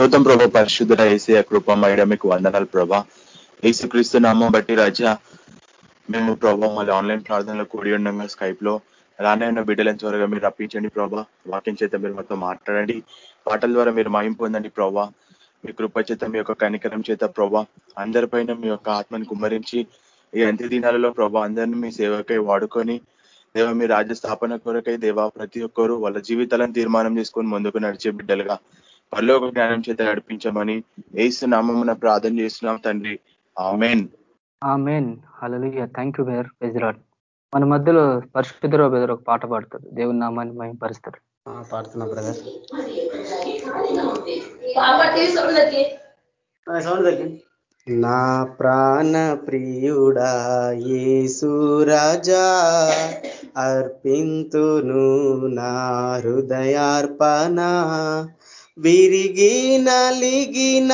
స్తోత్రం ప్రభా పరిశుద్ధ ఏసీ కృప మీకు వందనాలు ప్రభా ఏసుక్రీస్తు నామం బట్టి రాజా మేము ప్రభా మళ్ళీ ఆన్లైన్ ప్రార్థనలో కూడి ఉండగా స్కైప్లో. ఉన్న బిడ్డల త్వరగా మీరు రప్పించండి ప్రభా. వాక్యం చేత మీరు మాతో మాట్లాడండి. పాటల ద్వారా మీరు మయం పొందండి ప్రభా. మీ కృప చేత మీ యొక్క కనికరం చేత ప్రభా. అందరిపైన మీ యొక్క ఆత్మని కుమ్మరించి ఈ అంత్య దినాలలో ప్రభా అందరిని మీ సేవకై వాడుకొని దేవ మీ రాజ్య స్థాపన కొరకై దేవ ప్రతి ఒక్కరు వాళ్ళ జీవితాలను తీర్మానం చేసుకొని ముందుకు నడిచే బిడ్డలుగా పరలోక జ్ఞానం చేత నడిపించమని ఏసు నామమున ప్రార్థన చేస్తున్నాం తండ్రి. Amen. Amen. Hallelujah thank you brother బెజరాడ్ మన మధ్యలో పరిశుద్ధరావు బెదర్ ఒక పాట పాడతారు దేవుని నామాన్ని మేము పరుస్తారు పాడుతున్నా బ్రదర్. నా ప్రాణ ప్రియుడా యేసు రాజా అర్పింతును నా హృదయార్పణ. విరిగి నలిగిన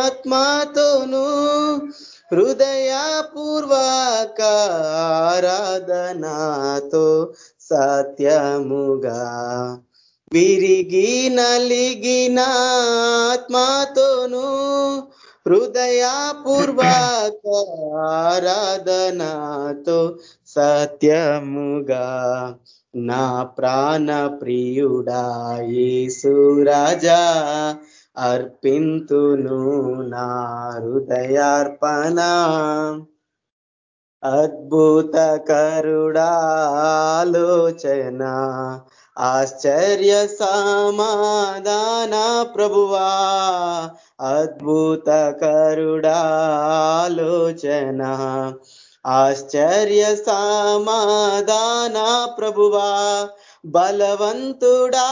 ఆత్మతోను హృదయపూర్వక ఆరాధనాతో సత్యముగా విరిగి నలిగిన ఆత్మతోను హృదయపూర్వక ఆరాధనాతో సత్యముగా నా ప్రాణ ప్రియుడా యేసు అర్పింతును నా హృదయార్పణ. అద్భుత కరుడాలోచన ఆశ్చర్య సమాధాన ప్రభువా. అద్భుత కరుడాలోచన ఆశ్చర్య సమాధాన ప్రభువా బలవంతుడా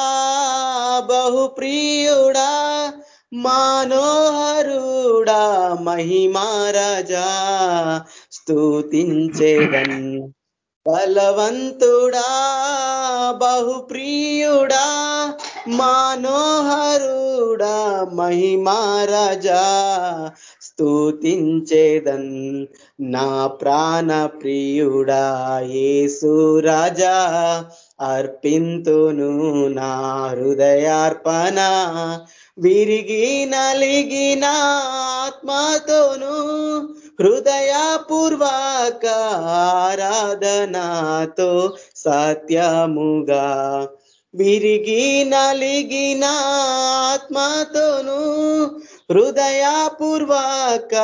బహుప్రియుడా మానోహరుడా మహిమారాజా స్తుతించేదన్. బలవంతుడా బహుప్రియుడా మానోహరుడా మహిమారాజా స్తుతించేదన్. నా ప్రాణ ప్రియుడా యేసు రాజా అర్పింతును నా హృదయార్పణ. విరిగి నలిగిన ఆత్మతోను హృదయపూర్వక ఆరాధనాతో సత్యముగా విరిగి నలిగిన ఆత్మతోను హృదయపూర్వక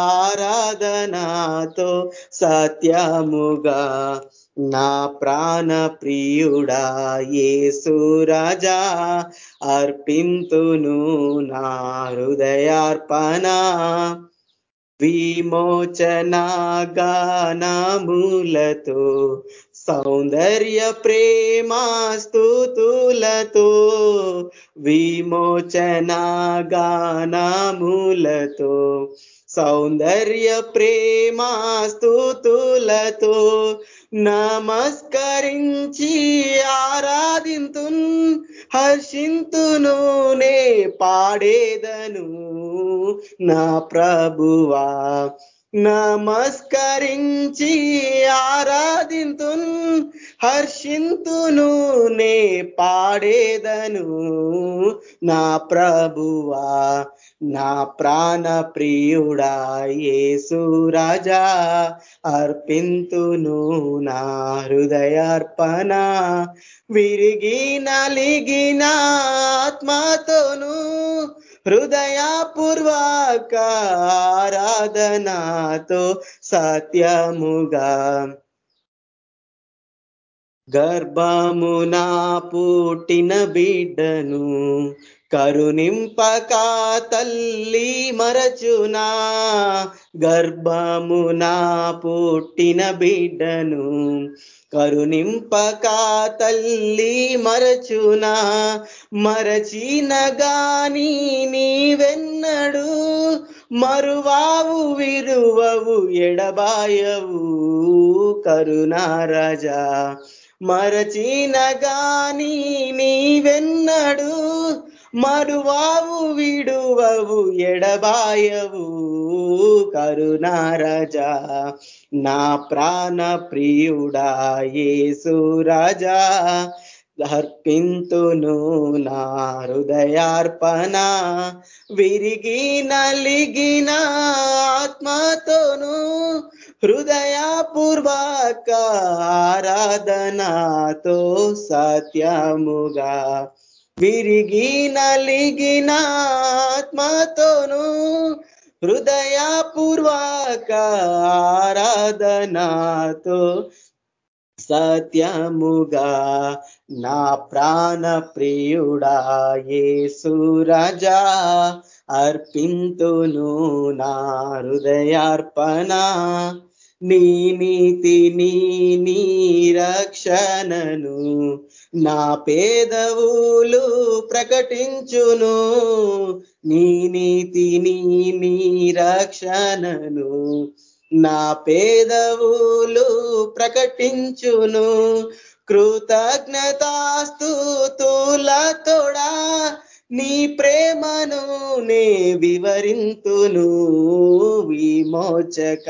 ఆరాధనాతో సత్యముగా నా ప్రాణ ప్రియుడా ఏసురాజా అర్పింతును నా హృదయార్పణ. విమోచన గానములతో సౌందర్య ప్రేమాస్తుతులతో విమోచన గానములతో సౌందర్య ప్రేమాస్తుతులతో నమస్కరించి ఆరాధింతున్ హర్షింతును నే పాడేదను నా ప్రభువా. నమస్కరించి ఆరాధింతున్ హర్షింతును నే పాడేదను. నా ప్రభువా నా ప్రాణ ప్రియుడా యేసు అర్పింతును నా హృదయార్పణ. విరిగి నలిగిన ఆత్మతోను హృదయపూర్వక ఆరాధనాతో సత్యముగా గర్భమునా పుట్టిన బిడ్డను కరుణింపక తల్లి మరచునా. గర్భమునా పుట్టిన బిడ్డను కరుణింపక తల్లి మరచునా? మరచిన గాని నీవెన్నడు? మరువావు విరువవు ఎడబాయవు కరుణారాజా మరచిన గాని నీవెన్నడు? మరువావు విడువవు ఎడబాయవు కరుణారాజా నా ప్రాణ ప్రియుడా ఏసురాజా రాజా అర్పింతును నా హృదయార్పణ విరిగి నలిగిన ఆత్మతోను హృదయపూర్వక ఆరాధనతో సత్యముగా విరిగి నలిగిన ఆత్మతోను హృదయపూర్వక ఆరాధనాతో సత్యముగా నా ప్రాణ ప్రియుడా యేసు అర్పింతును నా హృదయార్పణ. నీ నీతి నీ రక్షణను నా పేదవులు ప్రకటించును. నీ నీతి నీ నీ రక్షణను నా పేదవులు ప్రకటించును. కృతజ్ఞతాస్తుతులతోడా నీ ప్రేమను నే వివరింతును. విమోచక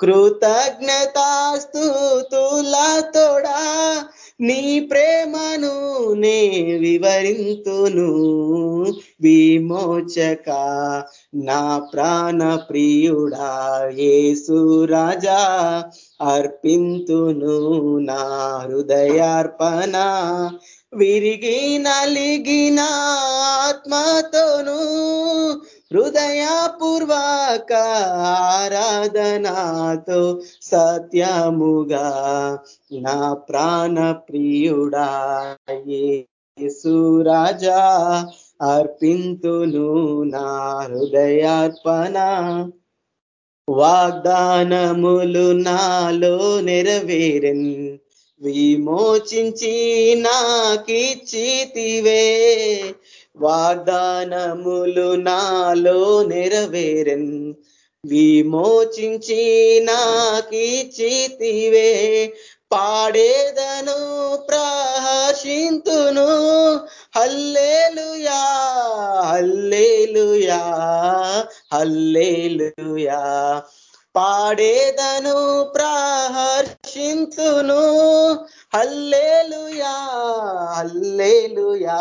కృతజ్ఞతాస్తుతులతోడా నీ ప్రేమను నే వివరింతును. విమోచక నా ప్రాణ ప్రియుడా ఏసురాజా అర్పింతును నా హృదయార్పణ. విరిగి నలిగిన ఆత్మతోను హృదయపూర్వక ఆరాధనాతో సత్యముగా నా ప్రాణ ప్రియుడా యేసు అర్పింతును నా హృదయార్పణ. వాగ్దానములు నాలో నెరవేరన్ విమోచించి నాకిచ్చితివే. వాగ్దానములు నాలో నెరవేరన్. విమోచించి నాకిచ్చితివే పాడేదను ప్రహర్షింతును హల్లేలుయా హల్లేలుయా హల్లేలుయా. పాడేదను ప్రహర్షింతును. Hallelujah hallelujah.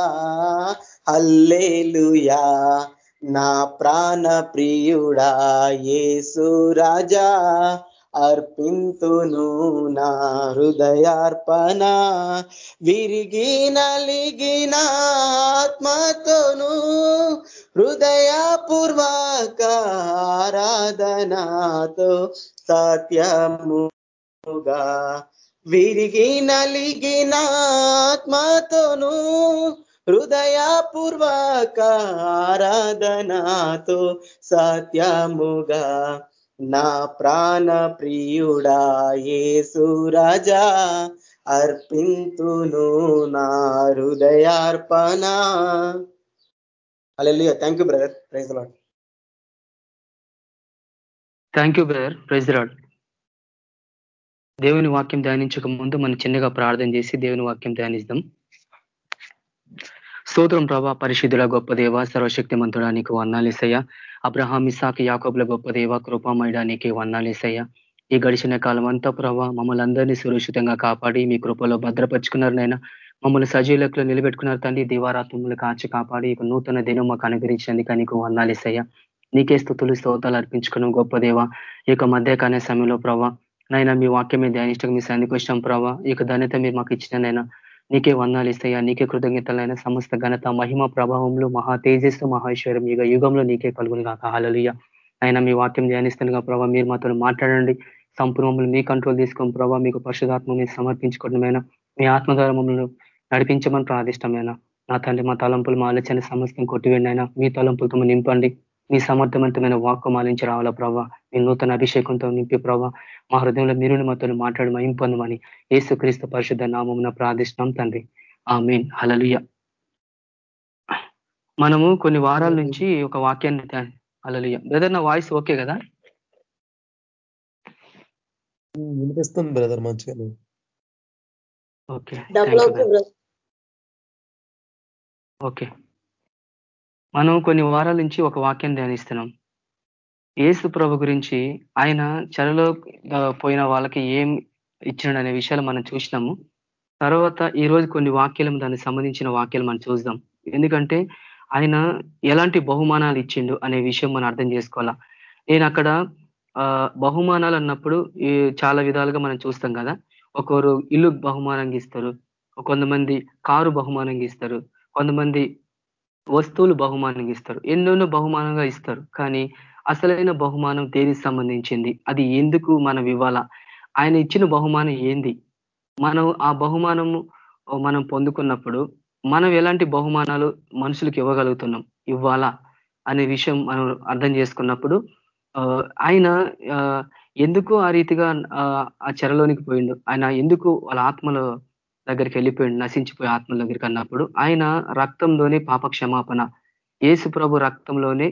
అల్లేలుయా నా ప్రాణ ప్రియుడా యేసు రాజా అర్పింతును నా హృదయార్పణ. విరిగి నలిగిన ఆత్మతోను హృదయపూర్వక ఆరాధనాతో సత్యముగా. విరిగి నలిగిన ఆత్మతోను హృదయపూర్వక ఆరాధనాతో సత్యముగా నా ప్రాణ ప్రియుడా ఏసురాజా రాజా అర్పింతును నా హృదయార్పణ. Hallelujah thank you brother praise Lord thank you brother praise Lord దేవుని వాక్యం ధ్యానించక ముందు మనం చిన్నగా ప్రార్థన చేసి దేవుని వాక్యం ధ్యానిస్తాం స్తోత్రం ప్రభా పరిశుద్ధుల గొప్ప దేవ సర్వశక్తిమంతుడా నీకు వన్నాలేసయ్య అబ్రహాం ఇసాక్ యాకబుల గొప్ప దేవ కృపామయడా నీకే వన్నాలేసయ్య ఈ గడిచిన కాలం అంతా ప్రభా మమ్మల్ని అందరినీ సురక్షితంగా కాపాడి మీ కృపలో భద్రపరుచుకున్నారు నైనా మమ్మల్ని సజీలకులు నిలబెట్టుకున్నారు తండ్రి దివారాత్మములు కాచి కాపాడి ఇక నూతన దినం మాకు అనుగ్రహించేందుక నీకు వందాలేసయ్య నీకే స్థుతులు స్తోతాలు అర్పించుకున్నాం గొప్ప దేవ ఈ యొక్క మధ్యకాల సమయంలో ప్రభా నైనా మీ వాక్యమే ధ్యానిష్టం మీ సందికి వచ్చాం ప్రభా. ఈ యొక్క ధన్యత మీరు మాకు ఇచ్చిన నైనా నీకే వందాలు ఇస్తాయా? నీకే కృతజ్ఞతలైన సమస్త ఘనత మహిమ ప్రభావంలో మహా తేజస్సు మహేశ్వరం యుగ యుగంలో నీకే కలుగును కాక హాలలుయ ఆయన మీ వాక్యం ధ్యానిస్తుండగా ప్రభావ మీరు మాతో మాట్లాడండి. సంపూర్ణములు మీ కంట్రోల్ తీసుకొని ప్రభావ మీకు పరిశుధాత్మ మీరు సమర్పించుకోవడమైనా మీ ఆత్మధారములను నడిపించమని ప్రాదిష్టమైన నా తండ్రి మా తలంపులు మా ఆలోచన సమస్తం కొట్టివేండి మీ తలంపులతో నింపండి. మీ సమర్థవంతమైన వాక్కు మాలించి రావాలా ప్రభావ మీ నూతన అభిషేకంతో నింపి ప్రభావ మా హృదయంలో మీరు మాతో మాట్లాడి మహిం పొందమని ఏసుక్రీస్తు పరిశుద్ధ నామమున ప్రార్థిస్తున్నాం తండ్రి. ఆ మీన్ హలలుయ మనము కొన్ని వారాల నుంచి ఒక వాక్యాన్ని హలలుయ బ్రదర్ నా వాయిస్ ఓకే కదా? వినిపిస్తుంది బ్రదర్ మంచిగా. ఓకే. ఓకే. మనం కొన్ని వారాల నుంచి ఒక వాక్యం ధ్యానిస్తున్నాం. ఏసు ప్రభు గురించి ఆయన చెరలో పోయిన వాళ్ళకి ఏం ఇచ్చినాడు అనే విషయాలు మనం చూసినాము. తర్వాత ఈరోజు కొన్ని వాక్యాలు దానికి సంబంధించిన వాక్యాలు మనం చూద్దాం. ఎందుకంటే ఆయన ఎలాంటి బహుమానాలు ఇచ్చిండు అనే విషయం మనం అర్థం చేసుకోవాలా? నేను అక్కడ బహుమానాలు అన్నప్పుడు చాలా విధాలుగా మనం చూస్తాం కదా. ఒకరు ఇల్లు బహుమానంగా ఇస్తారు కొంతమంది కారు బహుమానంగా ఇస్తారు కొంతమంది వస్తువులు బహుమానంగా ఇస్తారు. ఎన్నెన్నో బహుమానంగా ఇస్తారు. కానీ అసలైన బహుమానం దేనికి సంబంధించింది? అది ఎందుకు మనం ఇవ్వాలా? ఆయన ఇచ్చిన బహుమానం ఏంది? మనం ఆ బహుమానము మనం పొందుకున్నప్పుడు మనం ఎలాంటి బహుమానాలు మనుషులకు ఇవ్వగలుగుతున్నాం? ఇవ్వాలా అనే విషయం మనం అర్థం చేసుకున్నప్పుడు ఆయన ఎందుకు ఆ రీతిగా ఆ చెరలోనికి పోయిండు? ఆయన ఎందుకు వాళ్ళ ఆత్మలో దగ్గరికి వెళ్ళిపోయి నశించిపోయి ఆత్మల దగ్గరికి అన్నప్పుడు ఆయన రక్తంలోనే పాప క్షమాపణ ఏసు ప్రభు రక్తంలోనే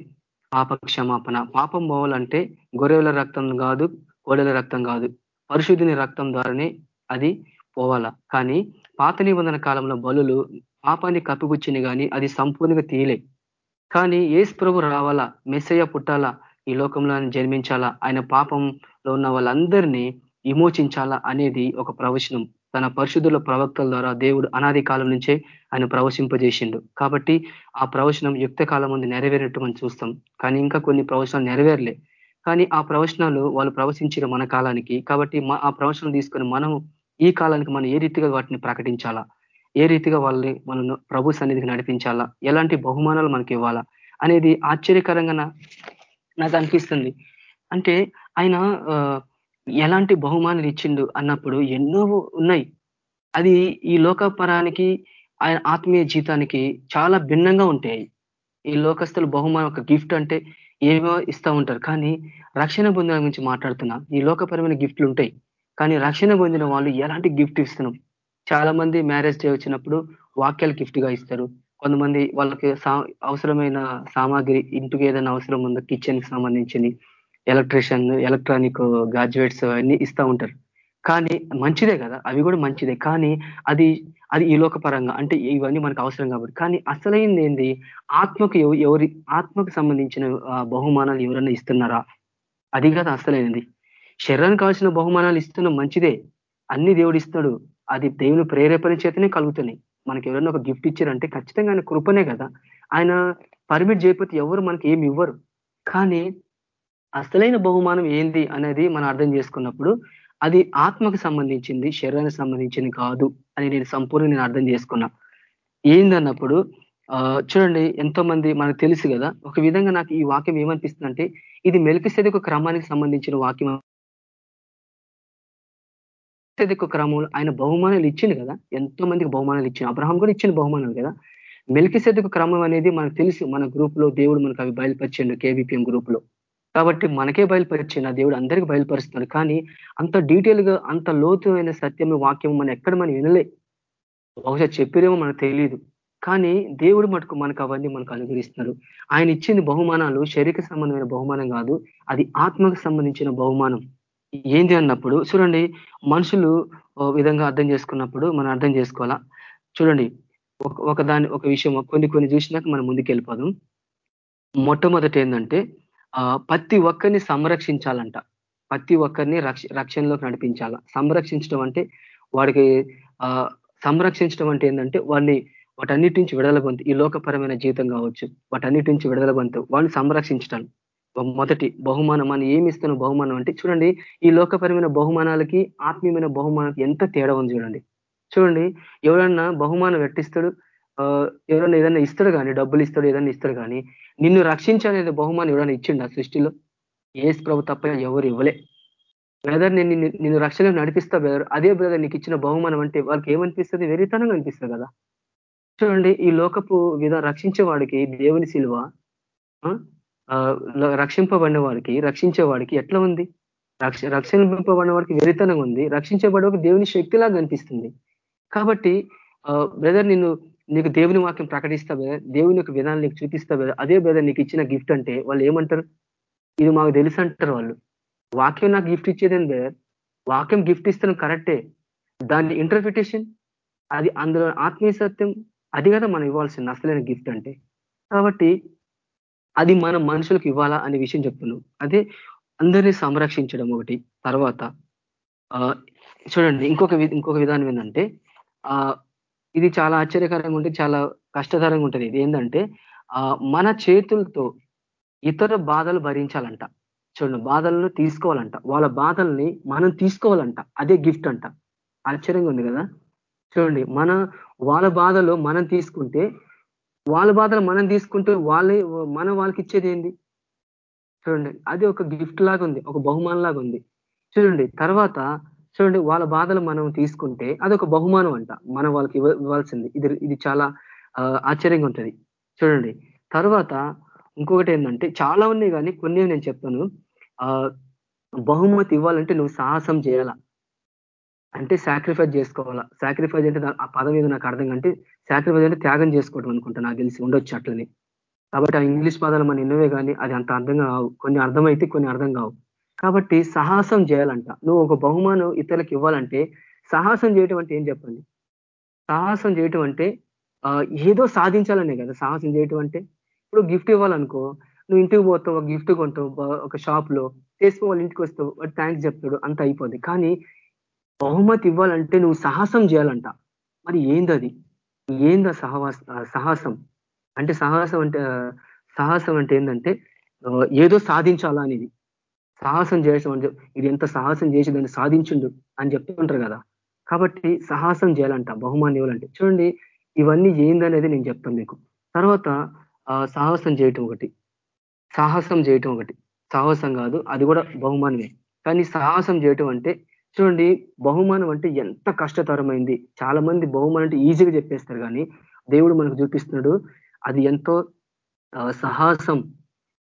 పాప క్షమాపణ పాపం పోవాలంటే గొర్రెల రక్తం కాదు కోడెల రక్తం కాదు. పరిశుద్ధిని రక్తం ద్వారానే అది పోవాలా. కానీ పాత నిబంధన కాలంలో బలులు పాపాన్ని కప్పిపుచ్చింది కానీ అది సంపూర్ణంగా తీయలే. కానీ ఏసు ప్రభు రావాలా మెస్సయ్య పుట్టాలా ఈ లోకంలో జన్మించాలా ఆయన పాపంలో ఉన్న వాళ్ళందరినీ విమోచించాలా అనేది ఒక ప్రవచనం. తన పరిశుద్ధుల ప్రవక్తల ద్వారా దేవుడు అనాది కాలం నుంచే ఆయన ప్రవశింపజేసిండు. కాబట్టి ఆ ప్రవచనం యుక్త కాలం ముందు నెరవేరినట్టు మనం చూస్తాం. కానీ ఇంకా కొన్ని ప్రవచనాలు నెరవేరలే. కానీ ఆ ప్రవచనాలు వాళ్ళు ప్రవశించిన మన కాలానికి. కాబట్టి ఆ ప్రవచనం తీసుకొని మనం ఈ కాలానికి మనం ఏ రీతిగా వాటిని ప్రకటించాలా? ఏ రీతిగా వాళ్ళని మనం ప్రభు సన్నిధికి నడిపించాలా? ఎలాంటి బహుమానాలు మనకి ఇవ్వాలా? అనేది ఆశ్చర్యకరంగా నాకు అనిపిస్తుంది. అంటే ఆయన ఎలాంటి బహుమానులు ఇచ్చిండు అన్నప్పుడు ఎన్నో ఉన్నాయి. అది ఈ లోకపరానికి ఆయన ఆత్మీయ జీతానికి చాలా భిన్నంగా ఉంటాయి. ఈ లోకస్తులు బహుమానం ఒక గిఫ్ట్ అంటే ఏమో ఇస్తూ ఉంటారు. కానీ రక్షణ పొందిన గురించి మాట్లాడుతున్నా ఈ లోకపరమైన గిఫ్ట్లు ఉంటాయి. కానీ రక్షణ పొందిన వాళ్ళు ఎలాంటి గిఫ్ట్ ఇస్తున్నాం చాలా మంది మ్యారేజ్ డే వచ్చినప్పుడు వాక్యాలు గిఫ్ట్గా ఇస్తారు. కొంతమంది వాళ్ళకి అవసరమైన సామాగ్రి ఇంటికి ఏదైనా అవసరం ఉందో కిచెన్కి సంబంధించింది. ఎలక్ట్రిషియన్ ఎలక్ట్రానిక్ గ్రాడ్యుయేట్స్ అన్ని ఇస్తూ ఉంటారు. కానీ మంచిదే కదా? అవి కూడా మంచిదే. కానీ అది అది ఈ లోకపరంగా అంటే ఇవన్నీ మనకు అవసరం కాబట్టి. కానీ అసలైంది ఏంది? ఆత్మకు ఎవరి ఆత్మకు సంబంధించిన బహుమానాలు ఎవరన్నా ఇస్తున్నారా? అది కదా అసలైనది శరీరానికి కావాల్సిన బహుమానాలు ఇస్తున్న మంచిదే. అన్ని దేవుడు ఇస్తాడు. అది దేవుని ప్రేరేపణ చేతనే కలుగుతున్నాయి. మనకి ఎవరైనా ఒక గిఫ్ట్ ఇచ్చారంటే ఖచ్చితంగా ఆయన కృపనే కదా. ఆయన పర్మిట్ చేయకపోతే ఎవరు మనకి ఏమి ఇవ్వరు. కానీ అసలైన బహుమానం ఏంది అనేది మనం అర్థం చేసుకున్నప్పుడు అది ఆత్మకు సంబంధించింది శరీరానికి సంబంధించింది కాదు అని నేను సంపూర్ణ నేను అర్థం చేసుకున్నా. ఏందన్నప్పుడు చూడండి ఎంతో మంది మనకు తెలుసు కదా ఒక విధంగా నాకు ఈ వాక్యం ఏమనిపిస్తుందంటే ఇది మెలిపిస్తే ఒక క్రమానికి సంబంధించిన వాక్యం. మెలికిసెదకు క్రమంలో ఆయన బహుమానాలు ఇచ్చింది కదా ఎంతో మందికి బహుమానాలు ఇచ్చింది అబ్రహం కూడా ఇచ్చిన బహుమానాలు కదా. మెలికిసెదకు క్రమం అనేది మనకు తెలుసు మన గ్రూప్లో దేవుడు మనకు అవి బయలుపరిచిండు కేవీపీఎం గ్రూప్లో కాబట్టి మనకే బయలుపరిచిన దేవుడు అందరికీ బయలుపరుస్తున్నాడు కానీ అంత డీటెయిల్గా అంత లోతుమైన సత్యం వాక్యం మనం ఎక్కడ మనం వినలే. బహుశా చెప్పిరేమో మనకు తెలియదు కానీ దేవుడు మటుకు మనకు అవన్నీ మనకు అనుగ్రహిస్తున్నారు ఆయన ఇచ్చిన బహుమానాలు శరీర సంబంధమైన బహుమానం కాదు అది ఆత్మకు సంబంధించిన బహుమానం. ఏంది అన్నప్పుడు చూడండి మనుషులు విధంగా అర్థం చేసుకున్నప్పుడు మనం అర్థం చేసుకోవాలా? చూడండి ఒక దాని ఒక విషయం కొన్ని కొన్ని చూసినాక మనం ముందుకు వెళ్ళిపోదాం మొట్టమొదటి ఏంటంటే ప్రతి ఒక్కరిని సంరక్షించాలంట. ప్రతి ఒక్కరిని రక్షణలోకి నడిపించాల. సంరక్షించడం అంటే వాడికి సంరక్షించడం అంటే ఏంటంటే వాడిని వాటన్నిటి నుంచి విడుదల పొందు ఈ లోకపరమైన జీవితం కావచ్చు వాటన్నిటి నుంచి విడుదల పొందు వాడిని సంరక్షించడం మొదటి బహుమానం అని ఏమి ఇస్తున్న బహుమానం అంటే చూడండి ఈ లోకపరమైన బహుమానాలకి ఆత్మీయమైన బహుమానాలకి ఎంత తేడా ఉంది చూడండి. చూడండి ఎవరన్నా బహుమానం వెట్టిస్తాడు ఎవరైనా ఏదైనా ఇస్తాడు కానీ డబ్బులు ఇస్తాడు ఏదైనా ఇస్తాడు కానీ నిన్ను రక్షించాలనే బహుమానం ఎవరైనా ఇచ్చిండు ఆ సృష్టిలో? ఏసు ప్రభు తప్ప ఎవరు ఇవ్వలే. బ్రదర్ నేను నిన్ను రక్షణ నడిపిస్తా బ్రదర్. అదే బ్రదర్ నీకు ఇచ్చిన బహుమానం అంటే వాళ్ళకి ఏమనిపిస్తుంది? వెరితనంగా అనిపిస్తుంది కదా. చూడండి ఈ లోకపు విధా రక్షించే వాడికి దేవుని శిలువ రక్షింపబడిన వాడికి రక్షించే వాడికి ఎట్లా ఉంది? రక్ష రక్షింపబడిన వాడికి వెరితనంగా ఉంది. రక్షించబడే దేవుని శక్తిలాగా కనిపిస్తుంది కాబట్టి బ్రదర్ నిన్ను నీకు దేవుని వాక్యం ప్రకటిస్తావు కదా దేవుని యొక్క విధానం నీకు చూపిస్తావు కదా అదే బ్రదర్ నీకు ఇచ్చిన గిఫ్ట్ అంటే వాళ్ళు ఏమంటారు? ఇది మాకు తెలుసు అంటారు వాళ్ళు. వాక్యం నాకు గిఫ్ట్ ఇచ్చేదేం బ్రదర్ వాక్యం గిఫ్ట్ ఇస్తాను కరెక్టే దాని ఇంటర్ప్రిటేషన్ అది అందులో ఆత్మీయ సత్యం అది కదా మనం ఇవ్వాల్సింది అసలైన గిఫ్ట్ అంటే. కాబట్టి అది మనం మనుషులకు ఇవ్వాలా అనే విషయం చెప్తున్నాం. అదే అందరినీ సంరక్షించడం ఒకటి. తర్వాత చూడండి ఇంకొక ఇంకొక విధానం ఏంటంటే ఇది చాలా ఆశ్చర్యకరంగా ఉంటుంది చాలా కష్టతరంగా ఉంటుంది. ఇది ఏంటంటే మన చేతులతో ఇతర బాధలు భరించాలంట. చూడండి బాధలను తీసుకోవాలంట. వాళ్ళ బాధల్ని మనం తీసుకోవాలంట. అదే గిఫ్ట్ అంట. ఆశ్చర్యంగా ఉంది కదా? చూడండి మన వాళ్ళ బాధలు మనం తీసుకుంటే వాళ్ళ బాధలు మనం తీసుకుంటే వాళ్ళే మనం వాళ్ళకి ఇచ్చేది ఏంది? చూడండి అది ఒక గిఫ్ట్ లాగా ఉంది ఒక బహుమానం లాగా ఉంది చూడండి తర్వాత చూడండి వాళ్ళ బాధలు మనం తీసుకుంటే అది ఒక బహుమానం అంట. మనం వాళ్ళకి ఇవ్వాల్సింది. ఇది ఇది చాలా ఆశ్చర్యంగా ఉంటుంది. చూడండి తర్వాత ఇంకొకటి ఏంటంటే చాలా ఉన్నాయి కానీ కొన్ని నేను చెప్తాను. ఆ బహుమతి ఇవ్వాలంటే నువ్వు సాహసం చేయాలా? అంటే సాక్రిఫైస్ చేసుకోవాలా? సాక్రిఫైస్ అంటే ఆ పదం ఏదో నాకు అర్థం అంటే సాక్రిఫైస్ అంటే త్యాగం చేసుకోవడం అనుకుంటా నాకు తెలిసి ఉండొచ్చు అట్లని. కాబట్టి ఆ ఇంగ్లీష్ పదాలు మన ఎన్నవే కానీ అది అంత అర్థంగా కావు. కొన్ని అర్థమైతే కొన్ని అర్థం కావు. కాబట్టి సాహసం చేయాలంట. నువ్వు ఒక బహుమానం ఇతరులకు ఇవ్వాలంటే సాహసం చేయటం అంటే ఏం చెప్పండి? సాహసం చేయటం అంటే ఏదో సాధించాలనే కదా సాహసం చేయటం అంటే. ఇప్పుడు గిఫ్ట్ ఇవ్వాలనుకో నువ్వు ఇంటికి పోతావు ఒక గిఫ్ట్ కొంటావు ఒక షాప్లో వాళ్ళు వాళ్ళ ఇంటికి వస్తావు వాడు థ్యాంక్స్ చెప్తాడు అంత అయిపోద్ది. కానీ బహుమతి ఇవ్వాలంటే నువ్వు సాహసం చేయాలంట. మరి ఏందది? ఏందా సహవాస సాహసం? అంటే సాహసం అంటే సాహసం అంటే ఏంటంటే ఏదో సాధించాలా అనేది. సాహసం చేయడం ఇది ఎంత సాహసం చేసి దాన్ని సాధించిండు అని చెప్తూ ఉంటారు కదా. కాబట్టి సాహసం చేయాలంట బహుమానం ఇవ్వాలంటే. చూడండి ఇవన్నీ ఏందనేది నేను చెప్తాను మీకు. తర్వాత సాహసం చేయటం ఒకటి. సాహసం చేయటం ఒకటి. సాహసం కాదు అది కూడా బహుమానమే. కానీ సాహసం చేయటం అంటే చూడండి బహుమానం అంటే ఎంత కష్టతరమైంది. చాలా మంది బహుమానం అంటే ఈజీగా చెప్పేస్తారు కానీ దేవుడు మనకు చూపిస్తున్నాడు అది ఎంతో సాహసం.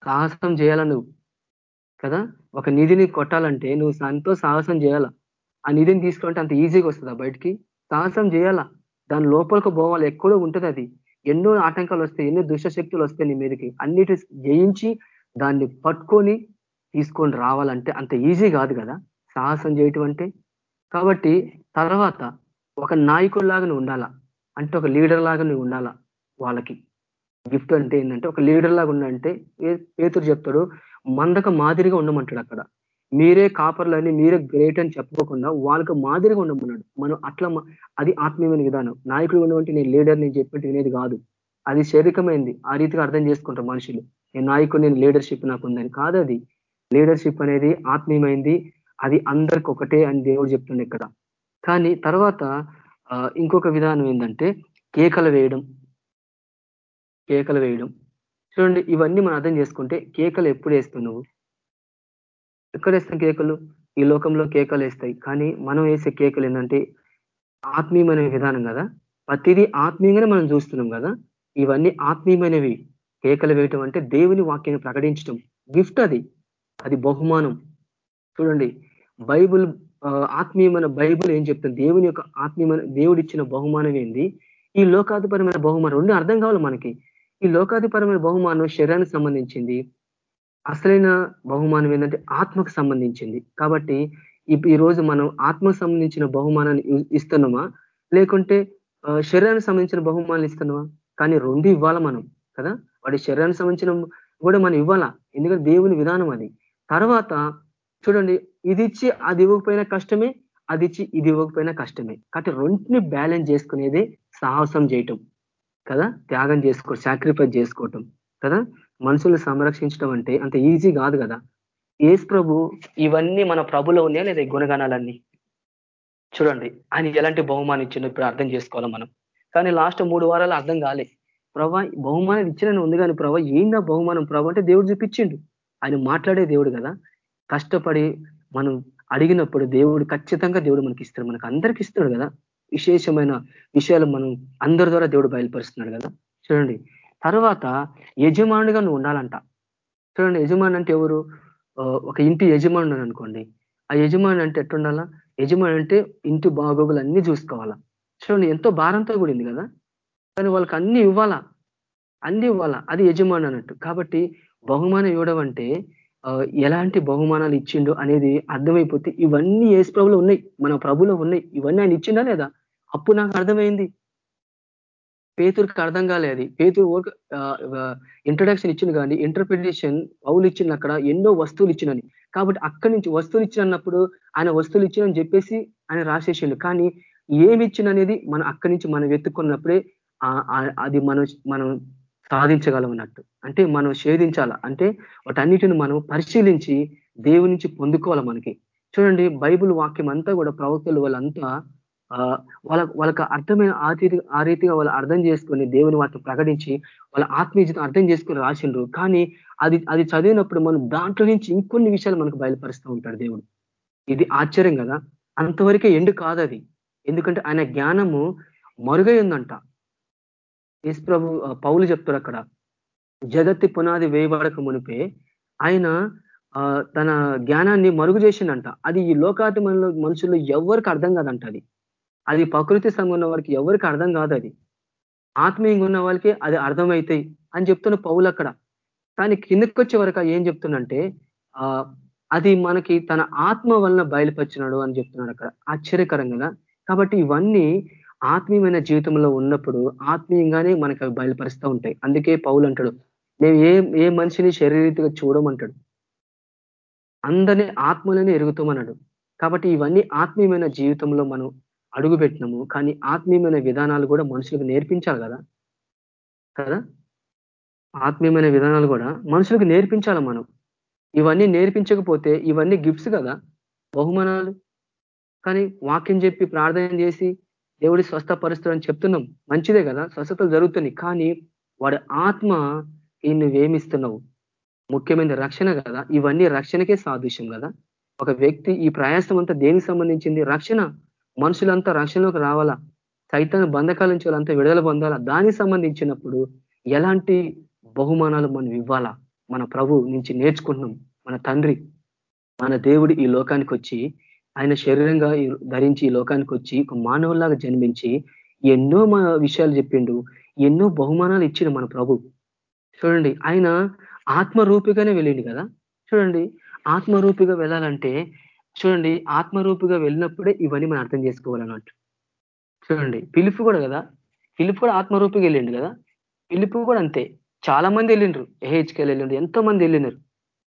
సాహసం చేయాల నువ్వు కదా? ఒక నిధిని కొట్టాలంటే నువ్వు ఎంతో సాహసం చేయాలా? ఆ నిధిని తీసుకుంటే అంత ఈజీగా వస్తుందా బయటికి? సాహసం చేయాలా? దాని లోపలికి పోవాలి ఎక్కడో ఉంటుంది అది. ఎన్నో ఆటంకాలు వస్తాయి ఎన్నో దుష్టశక్తులు వస్తాయి నీ మీదకి. అన్నిటి జయించి దాన్ని పట్టుకొని తీసుకొని రావాలంటే అంత ఈజీ కాదు కదా? సాహసం చేయటం అంటే? కాబట్టి తర్వాత ఒక నాయకుడిలాగా నువ్వు ఉండాలా? అంటే ఒక లీడర్ లాగా నువ్వు ఉండాలా వాళ్ళకి? గిఫ్ట్ అంటే ఏంటంటే ఒక లీడర్ లాగా ఉండంటే పేతురు చెప్తాడు మందక మాదిరిగా ఉండమంటాడు అక్కడ. మీరే కాపర్లని మీరే గ్రేట్ అని చెప్పుకోకుండా వాళ్ళకి మాదిరిగా ఉండమన్నాడు. మనం అట్లా అది ఆత్మీయమైన విధానం. నాయకుడు ఉన్నవంటి నేను లీడర్ నేను చెప్పినట్టు వినేది కాదు. అది శారీరకమైంది. ఆ రీతిగా అర్థం చేసుకుంటారు మనుషులు. నేను నాయకుడు నేను లీడర్షిప్ నాకు ఉందని. కాదు అది. లీడర్షిప్ అనేది ఆత్మీయమైంది. అది అందరికి ఒకటే అని దేవుడు చెప్తుండే ఇక్కడ కానీ తర్వాత ఇంకొక విధానం ఏంటంటే కేకలు వేయడం. కేకలు వేయడం. చూడండి ఇవన్నీ మనం అర్థం చేసుకుంటే కేకలు ఎప్పుడు వేస్తావు నువ్వు? ఎక్కడ వేస్తాం కేకలు? ఈ లోకంలో కేకలు వేస్తాయి. కానీ మనం వేసే కేకలు ఏంటంటే ఆత్మీయమైన విధానం కదా? ప్రతిదీ ఆత్మీయంగానే మనం చూస్తున్నాం కదా? ఇవన్నీ ఆత్మీయమైనవి. కేకలు వేయటం అంటే దేవుని వాక్యాన్ని ప్రకటించడం గిఫ్ట్ అది. అది బహుమానం. చూడండి బైబుల్ ఆత్మీయమైన బైబుల్ ఏం చెప్తుంది? దేవుని యొక్క ఆత్మీయమైన దేవుడు ఇచ్చిన బహుమానం ఏంది? ఈ లోకాధిపరమైన బహుమానం. రెండు అర్థం కావాలి మనకి. ఈ లోకాధిపరమైన బహుమానం శరీరానికి సంబంధించింది. అసలైన బహుమానం ఏంటంటే ఆత్మకు సంబంధించింది. కాబట్టి ఈ రోజు మనం ఆత్మకు సంబంధించిన బహుమానాన్ని ఇస్తున్నామా? లేకుంటే శరీరానికి సంబంధించిన బహుమానాలు ఇస్తున్నామా? కానీ రెండు ఇవ్వాలా మనం కదా? వాడి శరీరానికి సంబంధించిన కూడా మనం ఇవ్వాలా? ఎందుకంటే దేవుని విధానం అది. తర్వాత చూడండి ఇది ఇచ్చి అది ఇవ్వకపోయినా కష్టమే అది ఇచ్చి ఇది ఇవ్వకపోయినా కష్టమే. కాబట్టి రెంటిని బ్యాలెన్స్ చేసుకునేది సాహసం చేయటం. కదా? త్యాగం చేసుకో సాక్రిఫైస్ చేసుకోవటం కదా? మనుషులు సంరక్షించడం అంటే అంత ఈజీ కాదు కదా? ఏసు ప్రభు ఇవన్నీ మన ప్రభులో ఉన్నాయా లేదా గుణగణాలన్నీ? చూడండి ఆయన ఎలాంటి బహుమానం ఇచ్చిందో ఇప్పుడు అర్థం చేసుకోవాలి మనం. కానీ లాస్ట్ మూడు వారాలు అర్థం కాలే. ప్రభా బహుమానం ఇచ్చిన ఉంది కానీ ప్రభా ఏందా బహుమానం? ప్రభా అంటే దేవుడు చూపించిండు. ఆయన మాట్లాడే దేవుడు కదా? కష్టపడి మనం అడిగినప్పుడు దేవుడు ఖచ్చితంగా దేవుడు మనకి ఇస్తాడు. మనకు అందరికి ఇస్తాడు కదా? విశేషమైన విషయాలు మనం అందరి ద్వారా దేవుడు బయలుపరుస్తున్నాడు కదా. చూడండి తర్వాత యజమానుడిగా నువ్వు ఉండాలంట. చూడండి యజమాని అంటే ఎవరు? ఒక ఇంటి యజమానుడు అనుకోండి. ఆ యజమాని అంటే ఎట్టుండాలా యజమాని అంటే ఇంటి బాగోగులు అన్ని చూసుకోవాలా. చూడండి ఎంతో భారంతో కూడింది కదా. కానీ వాళ్ళకి అన్ని ఇవ్వాలా? అన్ని ఇవ్వాలా? అది యజమాని అన్నట్టు. కాబట్టి బహుమానం ఇవ్వడం అంటే ఎలాంటి బహుమానాలు ఇచ్చిండు అనేది అర్థమైపోతే ఇవన్నీ ఏసు ప్రభులో ఉన్నాయి. మన ప్రభులో ఉన్నాయి. ఇవన్నీ ఆయన ఇచ్చిండా లేదా? అప్పుడు నాకు అర్థమైంది. పేతురికి అర్థం కాలేదు పేతురు ఇంట్రడక్షన్ ఇచ్చింది కానీ ఇంటర్ప్రిటేషన్ పౌలు ఇచ్చింది అక్కడ ఎన్నో వస్తువులు ఇచ్చినని కాబట్టి అక్కడి నుంచి వస్తువులు ఇచ్చినప్పుడు ఆయన వస్తువులు ఇచ్చినని చెప్పేసి ఆయన రాసేసిండు. కానీ ఏమి ఇచ్చిననేది మనం అక్కడి నుంచి మనం వెతుక్కున్నప్పుడే అది మనం మనం సాధించగలం అన్నట్టు. అంటే మనం షేధించాల అంటే వాటన్నిటిని మనం పరిశీలించి దేవుడి నుంచి పొందుకోవాలి మనకి? చూడండి బైబుల్ వాక్యం అంతా కూడా ప్రవక్తలు వాళ్ళంతా వాళ్ళ వాళ్ళకి అర్థమైన ఆ రీతిగా వాళ్ళు అర్థం చేసుకొని దేవుని వాటిని ప్రకటించి వాళ్ళ ఆత్మీయతను అర్థం చేసుకొని రాసిండ్రు. కానీ అది అది చదివినప్పుడు మనం దాంట్లో నుంచి ఇంకొన్ని విషయాలు మనకు బయలుపరుస్తూ ఉంటాడు దేవుడు. ఇది ఆశ్చర్యం కదా? అంతవరకే ఎండు కాదు అది ఎందుకంటే ఆయన జ్ఞానము మరుగై ఉందంట. యేసు ప్రభు పౌలు చెప్తాడు అక్కడ. జగత్తి పునాది వేయబడక మునిపే ఆయన తన జ్ఞానాన్ని మరుగు చేసిండంట. అది ఈ లోకాతి మనుషుల్లో ఎవరికి అర్థం కాదంట అది. అది ప్రకృతి సంఘం ఉన్న వారికి ఎవరికి అర్థం కాదు అది. ఆత్మీయంగా ఉన్న వాళ్ళకి అది అర్థమవుతాయి అని చెప్తున్న పౌలు అక్కడ. కానీ కిందకి వచ్చే వరకు ఏం చెప్తుందంటే అది మనకి తన ఆత్మ వలన బయలుపరిచినాడు అని చెప్తున్నాడు అక్కడ. ఆశ్చర్యకరంగా. కాబట్టి ఇవన్నీ ఆత్మీయమైన జీవితంలో ఉన్నప్పుడు ఆత్మీయంగానే మనకు అవి బయలుపరుస్తూ ఉంటాయి. అందుకే పౌలు అంటాడు మేము ఏ ఏ మనిషిని శరీరీతిగా చూడమంటాడు? అందరినీ ఆత్మలని ఎరుగుతామన్నాడు. కాబట్టి ఇవన్నీ ఆత్మీయమైన జీవితంలో మనం అడుగు పెట్టినాము కానీ ఆత్మీయమైన విధానాలు కూడా మనుషులకు నేర్పించాలి కదా? కదా? ఆత్మీయమైన విధానాలు కూడా మనుషులకు నేర్పించాలి మనం. ఇవన్నీ నేర్పించకపోతే ఇవన్నీ గిఫ్ట్స్ కదా? బహుమానాలు. కానీ వాక్యం చెప్పి ప్రార్థన చేసి దేవుడి స్వస్థపరుస్తాడని చెప్తున్నాం. మంచిదే కదా? స్వస్థతలు జరుగుతున్నాయి. కానీ వాడి ఆత్మ ఈ నువ్వేమిస్తున్నావు? ముఖ్యమైన రక్షణ కదా? ఇవన్నీ రక్షణకే సాదృశ్యం కదా? ఒక వ్యక్తి ఈ ప్రయాసం అంతా దేనికి సంబంధించింది? రక్షణ. మనుషులంతా రక్షణలోకి రావాలా? సైతాన్ని బంధకాల నుంచి వాళ్ళంతా విడుదల పొందాలా? దానికి సంబంధించినప్పుడు ఎలాంటి బహుమానాలు మనం ఇవ్వాలా? మన ప్రభు నుంచి నేర్చుకుంటున్నాం. మన తండ్రి మన దేవుడు ఈ లోకానికి వచ్చి ఆయన శరీరంగా ధరించి ఈ లోకానికి వచ్చి ఒక మానవులాగా జన్మించి ఎన్నో విషయాలు చెప్పిండు. ఎన్నో బహుమానాలు ఇచ్చిండు మన ప్రభు. చూడండి ఆయన ఆత్మరూపిగానే వెళ్ళిండు కదా? చూడండి ఆత్మరూపిగా వెళ్ళాలంటే చూడండి ఆత్మరూపిగా వెళ్ళినప్పుడే ఇవన్నీ మనం అర్థం చేసుకోవాలన్నట్టు చూడండి పిలుపు కూడా కదా? పిలుపు కూడా ఆత్మరూపిగా వెళ్ళిండు కదా? పిలుపు కూడా అంతే. చాలా మంది వెళ్ళిండ్రు. ఏహెచ్కెల్ వెళ్ళిండ్రు. ఎంతో మంది వెళ్ళినారు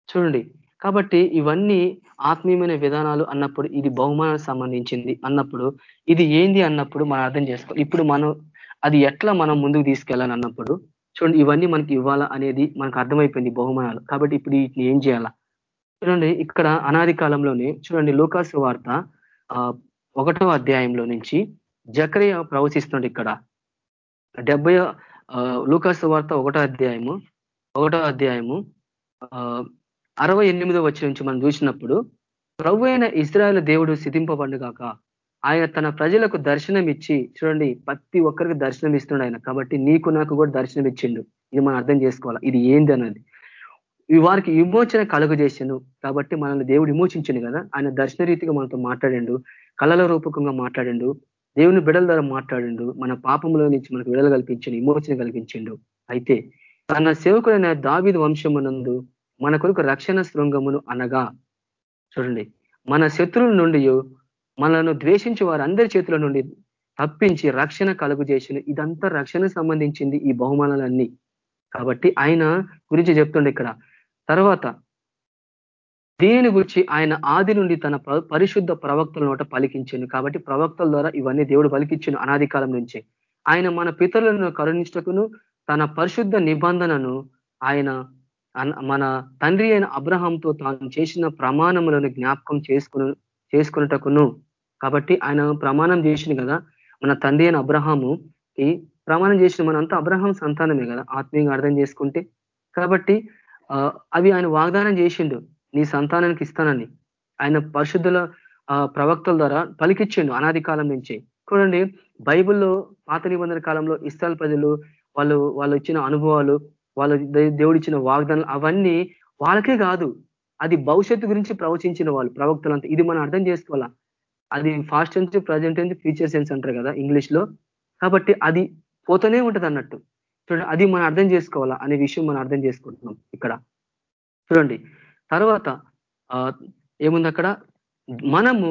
చూడండి కాబట్టి ఇవన్నీ ఆత్మీయమైన విధానాలు అన్నప్పుడు ఇది బహుమానానికి సంబంధించింది అన్నప్పుడు ఇది ఏంది అన్నప్పుడు మనం అర్థం చేసుకోవాలి ఇప్పుడు మనం అది ఎట్లా మనం ముందుకు తీసుకెళ్ళాలి అన్నప్పుడు చూడండి ఇవన్నీ మనకి ఇవ్వాలా అనేది మనకు అర్థమైపోయింది బహుమానాలు. కాబట్టి ఇప్పుడు వీటిని ఏం చేయాలా? చూడండి ఇక్కడ అనాది కాలంలోనే చూడండి లోకాసు వార్త ఒకటో అధ్యాయంలో నుంచి జక్రియ ప్రవచిస్తున్నాడు ఇక్కడ. డెబ్బై లూకాసు వార్త ఒకటో అధ్యాయము ఒకటో అధ్యాయము అరవై ఎనిమిదో వచ్చి నుంచి మనం చూసినప్పుడు ప్రభు అయిన ఇజ్రాయల్ దేవుడు సిధింపబడుగాక ఆయన తన ప్రజలకు దర్శనం ఇచ్చి చూడండి ప్రతి ఒక్కరికి దర్శనం ఇస్తున్నాడు ఆయన. కాబట్టి నీకు నాకు కూడా దర్శనం ఇచ్చిండు. ఇది మనం అర్థం చేసుకోవాలి? ఇది ఏంది అన్నది? వారికి విమోచన కలుగు కాబట్టి మనల్ని దేవుడు విమోచించిండు కదా. ఆయన దర్శన రీతిగా మనతో మాట్లాడండు. కళల రూపకంగా మాట్లాడిండు. దేవుని బిడల ద్వారా మాట్లాడిండు. మన పాపంలో నుంచి మనకు విడుదల కల్పించండి విమోచన కల్పించిండు. అయితే తన సేవకుడైన దావిద వంశమునందు మన కొరకు రక్షణ శృంగమును అనగా చూడండి మన శత్రువుల నుండి మనను ద్వేషించి వారందరి చేతుల నుండి తప్పించి రక్షణ కలుగు చేసిన ఇదంతా రక్షణ సంబంధించింది ఈ బహుమానాలన్నీ. కాబట్టి ఆయన గురించి చెప్తుండే ఇక్కడ తర్వాత దీనిని గురించి ఆయన ఆది నుండి తన పరిశుద్ధ ప్రవక్తల నోట పలికించాను కాబట్టి ప్రవక్తల ద్వారా ఇవన్నీ దేవుడు పలికించిండు అనాది కాలం నుంచే. ఆయన మన పితరులను కరుణించటకును తన పరిశుద్ధ నిబంధనను ఆయన మన తండ్రి అయిన అబ్రహాంతో తాను చేసిన ప్రమాణములను జ్ఞాపకం చేసుకుని చేసుకున్నటకును కాబట్టి ఆయన ప్రమాణం చేసింది కదా మన తండ్రి అయిన అబ్రహాము. ప్రమాణం చేసిన మనంతా అబ్రహాం సంతానమే కదా ఆత్మీయంగా అర్థం చేసుకుంటే. కాబట్టి అవి ఆయన వాగ్దానం చేసిండు. నీ సంతానానికి ఇస్తానని. ఆయన పరిశుద్ధుల ప్రవక్తల ద్వారా పలికిచ్చిండు అనాది కాలం నుంచి. చూడండి బైబిల్లో పాత నిబంధన కాలంలో ఇస్రాయల్ ప్రజలు వాళ్ళు వాళ్ళు ఇచ్చిన అనుభవాలు వాళ్ళు దేవుడిచ్చిన వాగ్దానాలు అవన్నీ వాళ్ళకే కాదు. అది భవిష్యత్తు గురించి ప్రవచించిన వాళ్ళు ప్రవక్తలంతా. ఇది మనం అర్థం చేసుకోవాలా? అది past tense present tense future tense అంటారు కదా ఇంగ్లీష్లో కాబట్టి అది పోతూనే ఉంటుంది అన్నట్టు చూడండి అది మనం అర్థం చేసుకోవాలా అనే విషయం మనం అర్థం చేసుకుంటున్నాం ఇక్కడ. చూడండి తర్వాత ఏముంది అక్కడ? మనము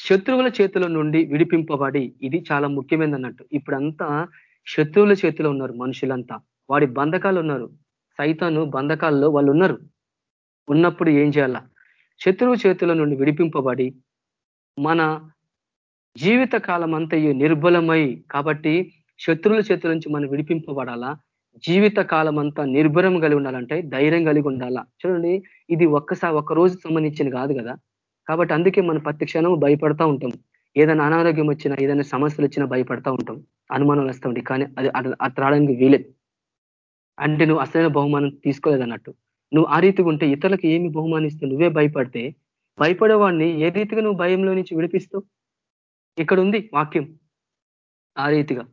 శత్రువుల చేతుల నుండి విడిపింపబడి ఇది చాలా ముఖ్యమైనది అన్నట్టు. ఇప్పుడంతా శత్రువుల చేతిలో ఉన్నారు మనుషులంతా. వాడి బంధకాలు ఉన్నారు. సైతాను బంధకాల్లో వాళ్ళు ఉన్నారు. ఉన్నప్పుడు ఏం చేయాలా? శత్రువు చేతుల నుండి విడిపింపబడి మన జీవిత కాలం అంతయు నిర్బలమై కాబట్టి శత్రువుల చేతుల నుంచి మనం విడిపింపబడాలా? జీవిత కాలం అంతా నిర్భరం కలిగి ఉండాలంటే ధైర్యం కలిగి ఉండాలా? చూడండి ఇది ఒక్కసారి ఒక్క రోజు సంబంధించింది కాదు కదా? కాబట్టి అందుకే మనం ప్రతి క్షణం భయపడతా ఉంటాం. ఏదైనా అనారోగ్యం వచ్చినా ఏదైనా సమస్యలు వచ్చినా భయపడతా ఉంటాం. అనుమానాలు వస్తూ ఉంటాయి కానీ అది అది రావడానికి వీలేదు అంటే నువ్వు అసలైన బహుమానం తీసుకోలేదు అన్నట్టు నువ్వు ఆ రీతిగా ఉంటే ఇతరులకు ఏమి బహుమానిస్తూ నువ్వే భయపడితే భయపడేవాడిని ఏ రీతిగా నువ్వు భయంలో నుంచి విడిపిస్తావు? ఇక్కడ ఉంది వాక్యం. ఆ రీతిగా.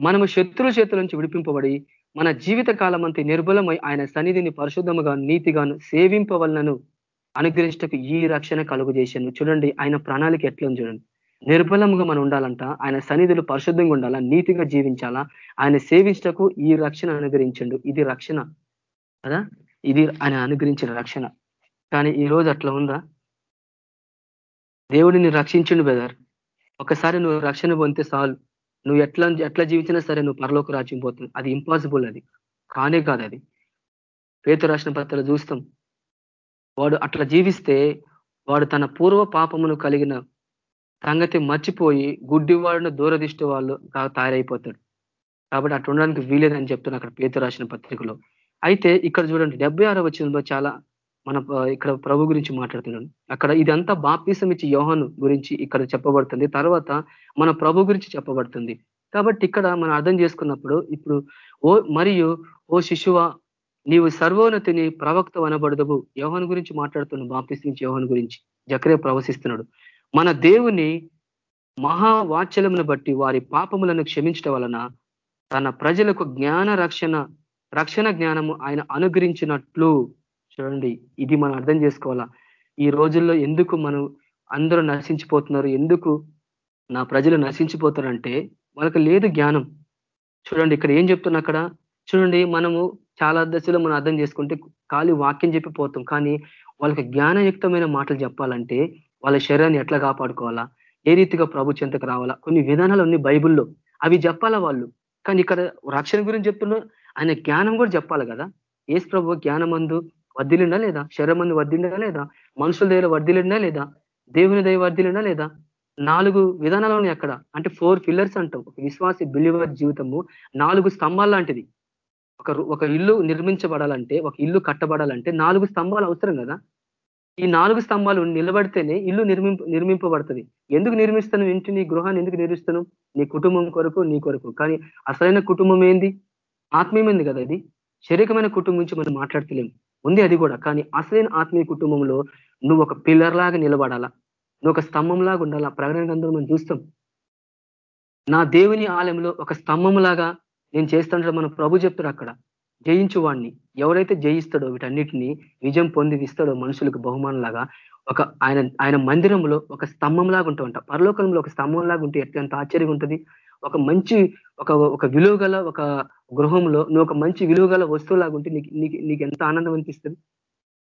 మనము శత్రుల చేతుల నుంచి విడిపింపబడి మన జీవిత కాలం అంతా నిర్బలమై ఆయన సన్నిధిని పరిశుద్ధముగా నీతిగాను సేవింపవలనను అనుగ్రహించటకు ఈ రక్షణ కలుగు చేశాను చూడండి ఆయన ప్రణాళిక ఎట్లా చూడండి. నిర్బలంగా మనం ఉండాలంట ఆయన సన్నిధులు పరిశుద్ధంగా ఉండాలా నీతిగా జీవించాలా ఆయన సేవించటకు ఈ రక్షణ అనుగ్రహించండు. ఇది రక్షణ కదా? ఇది ఆయన అనుగ్రహించిన రక్షణ. కానీ ఈ రోజు అట్లా ఉందా? దేవుడిని రక్షించండు బెదర్ ఒకసారి నువ్వు రక్షణ పొందితే చాలు. నువ్వు ఎట్లా ఎట్లా జీవించినా సరే నువ్వు పరలోక రాజ్యం పోతుంది అది ఇంపాసిబుల్ అది. కానే కాదు అది. పేతు రాసిన పత్రాలు చూస్తాం. వాడు అట్లా జీవిస్తే వాడు తన పూర్వ పాపమును కలిగిన సంగతి మర్చిపోయి గుడ్డివాడిని దూరదిష్టి వాళ్ళు తయారైపోతాడు. కాబట్టి అటు ఉండడానికి వీలేదని చెప్తున్నా అక్కడ పేతు రాసిన పత్రికలో. అయితే ఇక్కడ చూడండి డెబ్బై ఆరో చాలా మన ఇక్కడ ప్రభు గురించి మాట్లాడుతున్నాడు. అక్కడ ఇదంతా బాప్తీసం ఇచ్చి యోహను గురించి ఇక్కడ చెప్పబడుతుంది. తర్వాత మన ప్రభు గురించి చెప్పబడుతుంది. కాబట్టి ఇక్కడ మనం అర్థం చేసుకున్నప్పుడు ఇప్పుడు ఓ మరియు ఓ శిశువ నీవు సర్వోన్నతిని ప్రవక్త అనబడదవు. యోహన్ గురించి మాట్లాడుతున్నాడు బాప్తీసం ఇచ్చి యోహన్ గురించి. జక్రే ప్రవశిస్తున్నాడు. మన దేవుని మహావాచ్యలమును బట్టి వారి పాపములను క్షమించడం వలన తన ప్రజలకు జ్ఞాన రక్షణ రక్షణ జ్ఞానము ఆయన అనుగ్రహించినట్లు చూడండి ఇది మనం అర్థం చేసుకోవాలా? ఈ రోజుల్లో ఎందుకు మనం అందరూ నశించిపోతున్నారు? ఎందుకు నా ప్రజలు నశించిపోతారంటే వాళ్ళకి లేదు జ్ఞానం. చూడండి ఇక్కడ ఏం చెప్తున్నా అక్కడ? చూడండి మనము చాలా దశలో మనం అర్థం చేసుకుంటే ఖాళీ వాక్యం చెప్పిపోతాం కానీ వాళ్ళకి జ్ఞానయుక్తమైన మాటలు చెప్పాలంటే వాళ్ళ శరీరాన్ని ఎట్లా కాపాడుకోవాలా? ఏ రీతిగా ప్రభు చెంతకు రావాలా? కొన్ని విధానాలు ఉన్నాయి బైబుల్లో. అవి చెప్పాలా వాళ్ళు? కానీ ఇక్కడ రక్షణ గురించి చెప్తున్నా ఆయన జ్ఞానం కూడా చెప్పాలి కదా? ఏసు ప్రభు జ్ఞానమందు వర్దిలిండా లేదా? శరమంది వర్దిలిండా లేదా? మనుషుల దగ్గర వర్దిలిండా లేదా? దేవుని దయ వర్దిలిండా లేదా? నాలుగు విధానాలు ఉన్నాయి అక్కడ. అంటే ఫోర్ పిల్లర్స్ అంటాం. ఒక విశ్వాసి బిలివర్ జీవితము నాలుగు స్తంభాలు లాంటిది. ఒక ఒక ఇల్లు నిర్మించబడాలంటే ఒక ఇల్లు కట్టబడాలంటే నాలుగు స్తంభాలు అవసరం కదా? ఈ నాలుగు స్తంభాలు నిలబడితేనే ఇల్లు నిర్మింప నిర్మింపబడుతుంది. ఎందుకు నిర్మిస్తాను? ఇంటి నీ గృహాన్ని ఎందుకు నిర్మిస్తాను? నీ కుటుంబం కొరకు నీ కొరకు. కానీ అసలైన కుటుంబం ఏంది? ఆత్మీయమైంది కదా ఇది. శరీరమైన కుటుంబం నుంచి మనం మాట్లాడతలేం. ఉంది అది కూడా. కానీ అసలైన ఆత్మీయ కుటుంబంలో నువ్వు ఒక పిల్లర్ లాగా నిలబడాలా? నువ్వు ఒక స్తంభం లాగా ఉండాలా? ప్రకటన గ్రంథంలో మనం చూస్తాం. నా దేవుని ఆలయంలో ఒక స్తంభం లాగా నేను చేస్తానంటే మన ప్రభు చెప్తాడు అక్కడ. జయించు వాడిని ఎవరైతే జయిస్తాడో వీటన్నిటిని విజయం పొంది ఇస్తాడో మనుషులకు బహుమానంలాగా ఒక ఆయన ఆయన మందిరంలో ఒక స్తంభం లాగా ఉంటామంట పరలోకంలో ఒక స్తంభం లాగా ఉంటే ఎంత ఆశ్చర్యంగా ఉంటుంది. ఒక మంచి ఒక ఒక విలువ గల ఒక గృహంలో నువ్వు ఒక మంచి విలువ గల వస్తువులాగా ఉంటే నీకు నీకు నీకు ఎంత ఆనందం అనిపిస్తుంది?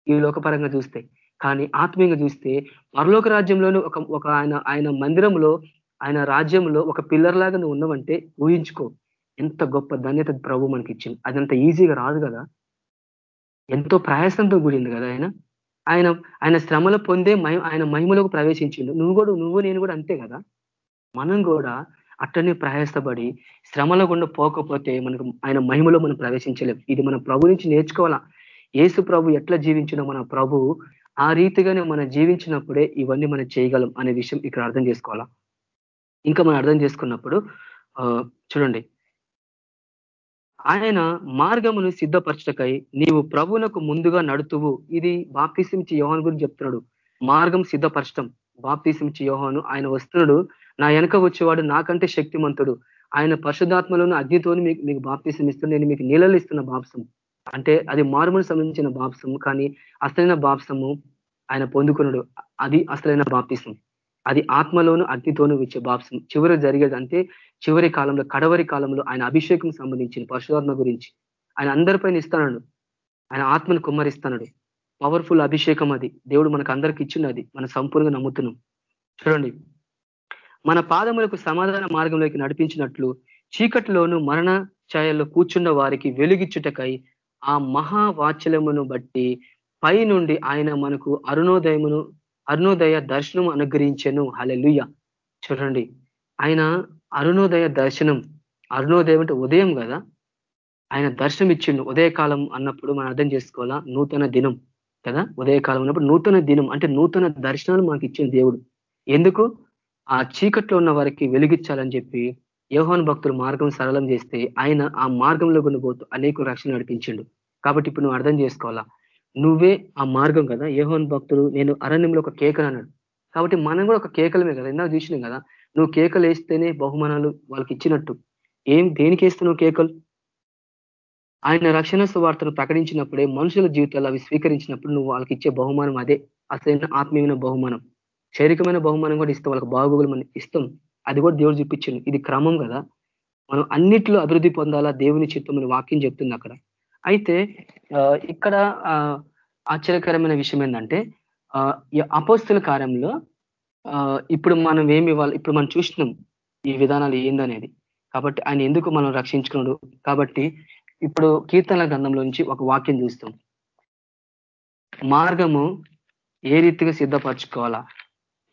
ఈ లోకపరంగా చూస్తే. కానీ ఆత్మీయంగా చూస్తే పరలోక రాజ్యంలోనే ఒక ఒక ఆయన ఆయన మందిరంలో ఆయన రాజ్యంలో ఒక పిల్లర్ లాగా నువ్వు ఉన్నావంటే ఊహించుకో. ఎంత గొప్ప ధన్యత ప్రభు మనకి ఇచ్చింది అదంత ఈజీగా రాదు కదా? ఎంతో ప్రయాసంతో కూడింది కదా ఆయన? ఆయన ఆయన శ్రమలు పొందే ఆయన మహిమలోకి ప్రవేశించిండు. నువ్వు కూడా నువ్వు నేను కూడా అంతే కదా? మనం కూడా అట్టనే ప్రయాసపడి శ్రమల గుండా పోకపోతే మనకు ఆయన మహిమలో మనం ప్రవేశించలేం. ఇది మన ప్రభు నుంచి నేర్చుకోవాలా? ఏసు ప్రభు ఎట్లా జీవించిన మన ప్రభు ఆ రీతిగానే మనం జీవించినప్పుడే ఇవన్నీ మనం చేయగలం అనే విషయం ఇక్కడ అర్థం చేసుకోవాలా? ఇంకా మనం అర్థం చేసుకున్నప్పుడు చూడండి. ఆయన మార్గమును సిద్ధపరచటకై నీవు ప్రభునకు ముందుగా నడుతువు. ఇది బాప్తిసించి యోహాన్ గురించి చెప్తున్నాడు. మార్గం సిద్ధపరచటం. బాప్తిసించి యోహాను ఆయన వస్తున్నాడు. నా వెనక వచ్చేవాడు నాకంటే శక్తిమంతుడు. ఆయన పరిశుధాత్మలోని అగ్నితోని మీకు మీకు బాప్తిసం ఇస్తుంది నేను మీకు నీళ్ళలు ఇస్తున్న బాప్సం అంటే అది మారుమూలు సంబంధించిన బాప్సము. కానీ అసలైన బాప్సము ఆయన పొందుకున్నాడు. అది అసలైన బాప్తిసం. అది ఆత్మలోను అగ్నితోను వచ్చే బాప్సం చివరి జరిగేది అంటే చివరి కాలంలో కడవరి కాలంలో ఆయన అభిషేకం సంబంధించిన పరశురాత్మ గురించి. ఆయన అందరిపైన ఇస్తున్నాడు ఆయన ఆత్మను కుమ్మరిస్తున్నాడు పవర్ఫుల్ అభిషేకం అది. దేవుడు మనకు అందరికి ఇచ్చినది మన సంపూర్ణంగా నమ్ముతున్నాం. చూడండి. మన పాదములకు సమాధాన మార్గంలోకి నడిపించినట్లు చీకటిలోను మరణ ఛాయల్లో కూర్చున్న వారికి వెలుగిచ్చుటకై ఆ మహావాచలమును బట్టి పై నుండి ఆయన మనకు అరుణోదయమును అరుణోదయ దర్శనం అనుగ్రహించను. హలెలుయ చూడండి. ఆయన అరుణోదయ దర్శనం అరుణోదయం అంటే ఉదయం కదా? ఆయన దర్శనం ఇచ్చిండు ఉదయకాలం అన్నప్పుడు మనం అర్థం చేసుకోవాలా? నూతన దినం కదా? ఉదయకాలం అన్నప్పుడు నూతన దినం అంటే నూతన దర్శనాలు మనకి ఇచ్చిన దేవుడు. ఎందుకు? ఆ చీకట్లో ఉన్న వారికి వెలిగించాలని చెప్పి యోహాన్ భక్తులు మార్గం సరళం చేస్తే ఆయన ఆ మార్గంలో కొనిపోతూ అనేక రక్షణ నడిపించిండు. కాబట్టి ఇప్పుడు నువ్వు అర్థం చేసుకోవాలా? నువ్వే ఆ మార్గం కదా? యోహోన్ భక్తులు నేను అరణ్యంలో ఒక కేకలు అన్నాడు. కాబట్టి మనం కూడా ఒక కేకలమే కదా? ఇందాక చూసినాం కదా? నువ్వు కేకలు వేస్తేనే బహుమానాలు వాళ్ళకి ఇచ్చినట్టు. ఏం దేనికి వేస్తున్నావు కేకలు? ఆయన రక్షణ సువార్తను ప్రకటించినప్పుడే మనుషుల జీవితాలు అవి స్వీకరించినప్పుడు నువ్వు వాళ్ళకి ఇచ్చే బహుమానం అదే. అసలైన ఆత్మీయమైన బహుమానం. శారీరకమైన బహుమానం కూడా ఇస్తాం వాళ్ళకి బాగోగులు మనం ఇస్తాం. అది కూడా దేవుడు చూపించింది ఇది క్రమం కదా. మనం అన్నిట్లో అభివృద్ధి పొందాలా? దేవుని చిత్తం వాక్యం చెప్తుంది అక్కడ. అయితే ఇక్కడ ఆశ్చర్యకరమైన విషయం ఏంటంటే అపోస్తుల కార్యంలో ఇప్పుడు మనం ఏమి ఇవ్వాలి? ఇప్పుడు మనం చూసినాం ఈ విధానాలు ఏందనేది. కాబట్టి ఆయన ఎందుకు మనం రక్షించుకున్నాడు? కాబట్టి ఇప్పుడు కీర్తనల గ్రంథంలో నుంచి ఒక వాక్యం చూస్తాం. మార్గము ఏ రీతిగా సిద్ధపరచుకోవాలా?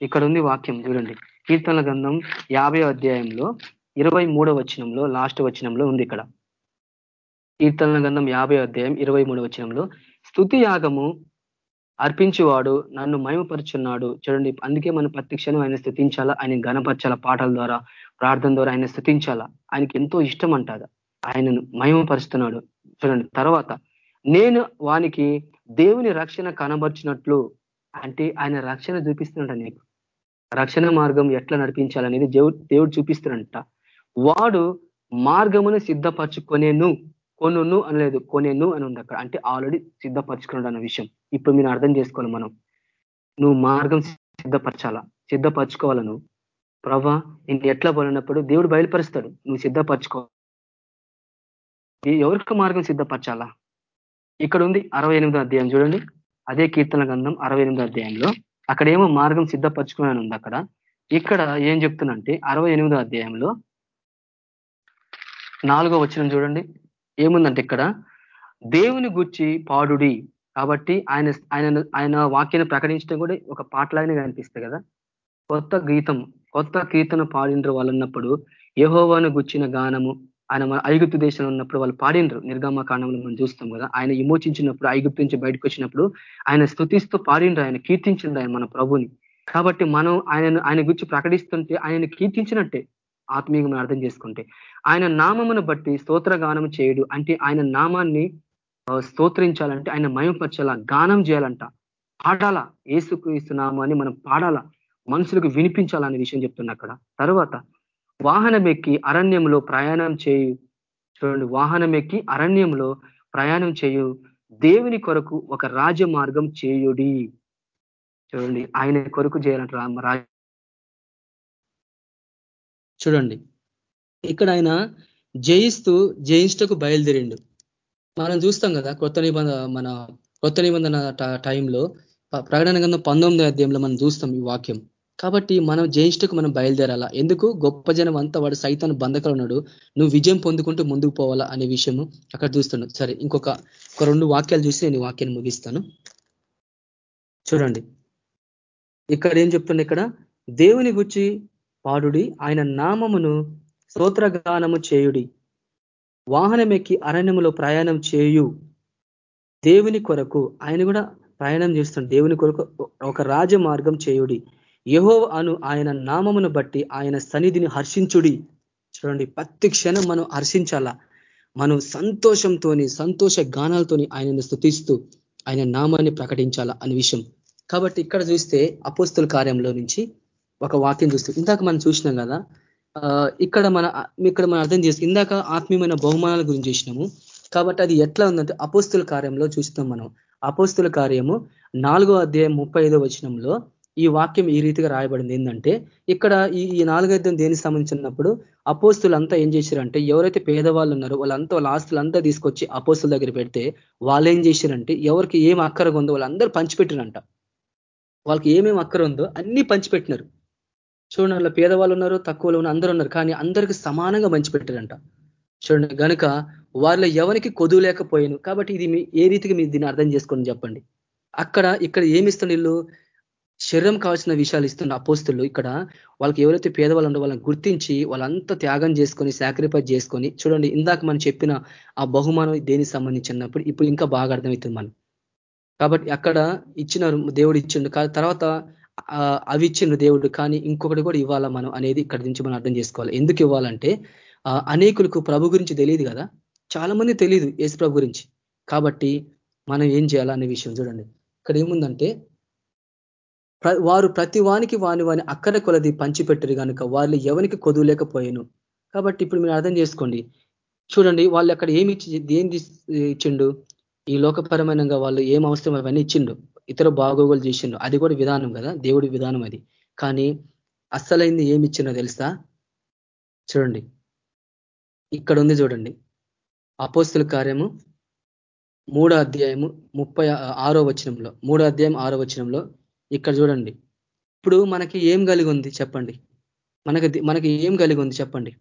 ఇక్కడ ఉంది వాక్యం చూడండి. కీర్తనల గ్రంథం యాభై అధ్యాయంలో ఇరవై మూడో వచనంలో లాస్ట్ వచనంలో ఉంది ఇక్కడ. కీర్తనల గ్రంథం యాభై అధ్యాయం ఇరవై మూడో వచనంలో స్థుతి యాగము అర్పించేవాడు నన్ను మయమపరుచున్నాడు చూడండి అందుకే మనం ప్రతి ఆయన స్థుతించాలా? ఆయన గణపరచాల పాటల ద్వారా ప్రార్థన ద్వారా ఆయన స్థుతించాలా? ఆయనకి ఎంతో ఇష్టం అంటారు. ఆయనను మయమపరుస్తున్నాడు చూడండి తర్వాత నేను వానికి దేవుని రక్షణ కనబర్చినట్లు అంటే ఆయన రక్షణ చూపిస్తున్నాడు నీకు. రక్షణ మార్గం ఎట్లా నడిపించాలనేది దేవుడు దేవుడు వాడు మార్గమును సిద్ధపరచుకొనేను కొనును అనలేదు కొనేను అని ఉంది అక్కడ. అంటే ఆల్రెడీ సిద్ధపరచుకున్నాడు అన్న విషయం. ఇప్పుడు మీరు అర్థం చేసుకోవాలి మనం. నువ్వు మార్గం సిద్ధపరచాలా? సిద్ధపరచుకోవాల నువ్వు ప్రభా నేను ఎట్లా పోలినప్పుడు దేవుడు బయలుపరుస్తాడు. నువ్వు సిద్ధపరచుకో. ఎవరికి మార్గం సిద్ధపరచాలా? ఇక్కడ ఉంది అరవై అధ్యాయం చూడండి. అదే కీర్తన గంధం అరవై అధ్యాయంలో. అక్కడ ఏమో మార్గం సిద్ధపరచుకున్నాను ఉంది అక్కడ. ఇక్కడ ఏం చెప్తున్నంటే అరవై ఎనిమిదో అధ్యాయంలో నాలుగో వచ్చిన చూడండి. ఏముందంటే ఇక్కడ? దేవుని గుచ్చి పాడుడి. కాబట్టి ఆయన ఆయన ఆయన వాక్యాన్ని ప్రకటించడం కూడా ఒక పాటలాగానే కనిపిస్తుంది కదా? కొత్త గీతం కొత్త కీర్తన పాడిండ్రు వాళ్ళన్నప్పుడు యహోవాను గుచ్చిన గానము ఆయన మన ఐగుప్తు దేశంలో ఉన్నప్పుడు వాళ్ళు పాడిండ్రు నిర్గమ కాండంలో మనం చూస్తాం కదా. ఆయన విమోచించినప్పుడు ఐగుప్తు నుంచి బయటకు వచ్చినప్పుడు ఆయన స్థుతిస్తూ పాడిండ్రు ఆయన కీర్తించింది ఆయన మన ప్రభుని. కాబట్టి మనం ఆయన ఆయన గురించి ప్రకటిస్తుంటే ఆయన కీర్తించినట్టే ఆత్మీయంగా అర్థం చేసుకుంటే. ఆయన నామమును బట్టి స్తోత్రగానం చేయడు అంటే ఆయన నామాన్ని స్తోత్రించాలంటే ఆయన మయంపరచాలా గానం చేయాలంట. పాడాలా? ఏసుక్రీస్తు నామాన్ని మనం పాడాలా? మనుషులకు వినిపించాలనే విషయం చెప్తున్నా అక్కడ. తర్వాత వాహనం ఎక్కి అరణ్యంలో ప్రయాణం చేయు. చూడండి వాహనం ఎక్కి అరణ్యంలో ప్రయాణం చేయు. దేవుని కొరకు ఒక రాజ మార్గం చేయుడి. చూడండి ఆయన కొరకు చేయాలంట రాజ చూడండి. ఇక్కడ ఆయన జయిస్తూ జయించటకు బయలుదేరిండు. మనం చూస్తాం కదా కొత్త నిబంధన మన కొత్త నిబంధన టైంలో ప్రకటన కింద పంతొమ్మిదో అధ్యాయంలో మనం చూస్తాం ఈ వాక్యం. కాబట్టి మనం జయించటకు మనం బయలుదేరాలా? ఎందుకు? గొప్ప జనం అంతా వాడు సైతాన్ని బంధకాలు ఉన్నాడు నువ్వు విజయం పొందుకుంటూ ముందుకు పోవాలా అనే విషయము అక్కడ చూస్తున్నాడు. సరే ఇంకొక ఒక రెండు వాక్యాలు చూసి నేను వాక్యాన్ని ముగిస్తాను. చూడండి. ఇక్కడ ఏం చెప్తున్నా ఇక్కడ? దేవుని గుచ్చి పాడుడి ఆయన నామమును స్తోత్రగానము చేయుడి. వాహనమెక్కి అరణ్యములో ప్రయాణం చేయు. దేవుని కొరకు ఆయన కూడా ప్రయాణం చేస్తున్నాడు. దేవుని కొరకు ఒక రాజ మార్గం చేయుడి. యహో అను ఆయన నామమును బట్టి ఆయన సన్నిధిని హర్షించుడి. చూడండి ప్రతి క్షణం మనం హర్షించాలా? మనం సంతోషంతోని సంతోష గానాలతోని ఆయనను స్థుతిస్తూ ఆయన నామాన్ని ప్రకటించాలా అనే విషయం. కాబట్టి ఇక్కడ చూస్తే అపోస్తుల కార్యంలో నుంచి ఒక వాక్యం చూస్తే ఇందాక మనం చూసినాం కదా ఇక్కడ మన ఇక్కడ మనం అర్థం చేసి ఇందాక ఆత్మీయమైన బహుమానాల గురించి చూసినాము. కాబట్టి అది ఎట్లా ఉందంటే అపోస్తుల కార్యంలో చూస్తాం మనం. అపోస్తుల కార్యము నాలుగో అధ్యాయం ముప్పై ఐదో వచనంలో ఈ వాక్యం ఈ రీతిగా రాయబడింది ఏంటంటే ఇక్కడ ఈ ఈ నాలుగైదు దేనికి సంబంధించినప్పుడు అపోస్తులంతా ఏం చేశారంటే ఎవరైతే పేదవాళ్ళు ఉన్నారో వాళ్ళంతా వాళ్ళ ఆస్తులంతా తీసుకొచ్చి అపోస్తుల దగ్గర పెడితే వాళ్ళు ఏం చేశారంటే ఎవరికి ఏం అక్కరగా ఉందో వాళ్ళందరూ పంచిపెట్టినంట వాళ్ళకి ఏమేమి అక్కర ఉందో అన్ని పంచిపెట్టినారు. చూడండి అలా పేదవాళ్ళు ఉన్నారు తక్కువలో ఉన్న అందరూ ఉన్నారు కానీ అందరికి సమానంగా పంచిపెట్టారంట. చూడండి కనుక వాళ్ళ ఎవరికి కొదువు లేకపోయాను కాబట్టి ఇది ఏ రీతిగా మీరు దీన్ని అర్థం చేసుకోండి చెప్పండి. అక్కడ ఇక్కడ ఏమిస్తుంది వీళ్ళు? శరీరం కావాల్సిన విషయాలు ఇస్తున్న అపోస్తులు ఇక్కడ వాళ్ళకి ఎవరైతే పేదవాళ్ళు ఉండో వాళ్ళని గుర్తించి వాళ్ళంతా త్యాగం చేసుకొని సాక్రిఫైస్ చేసుకొని చూడండి ఇందాక మనం చెప్పిన ఆ బహుమానం దేనికి సంబంధించినప్పుడు ఇప్పుడు ఇంకా బాగా అర్థమవుతుంది మనం కాబట్టి అక్కడ ఇచ్చినారు దేవుడు ఇచ్చిండు తర్వాత అవి ఇచ్చిండు దేవుడు కానీ ఇంకొకటి కూడా ఇవ్వాలా మనం అనేది ఇక్కడ నుంచి మనం అర్థం చేసుకోవాలి. ఎందుకు ఇవ్వాలంటే అనేకులకు ప్రభు గురించి తెలియదు కదా? చాలా మంది తెలియదు యేసు ప్రభు గురించి. కాబట్టి మనం ఏం చేయాలా అనే విషయం చూడండి. ఇక్కడ ఏముందంటే వారు ప్రతి వానికి వాని వాని అక్కర కొలది పంచిపెట్టరు కనుక వాళ్ళు ఎవరికి కొదవలేకపోయాను కాబట్టి ఇప్పుడు మీరు అర్థం చేసుకోండి. చూడండి వాళ్ళు అక్కడ ఏమి ఇచ్చి ఏం ఇచ్చిండు? ఈ లోకపరమైనగా వాళ్ళు ఏం అవసరం అవన్నీ ఇచ్చిండు. ఇతర బాగోగులు చేసిండు. అది కూడా విధానం కదా? దేవుడి విధానం అది. కానీ అస్సలైంది ఏమి ఇచ్చిందో తెలుసా? చూడండి. ఇక్కడ ఉంది చూడండి. అపోస్తుల కార్యము మూడో అధ్యాయము ముప్పై ఆరో వచనంలో. మూడో అధ్యాయం ఆరో వచనంలో ఇక్కడ చూడండి. ఇప్పుడు మనకి ఏం కలిగి ఉంది చెప్పండి. మనకి మనకి ఏం కలిగి ఉంది చెప్పండి.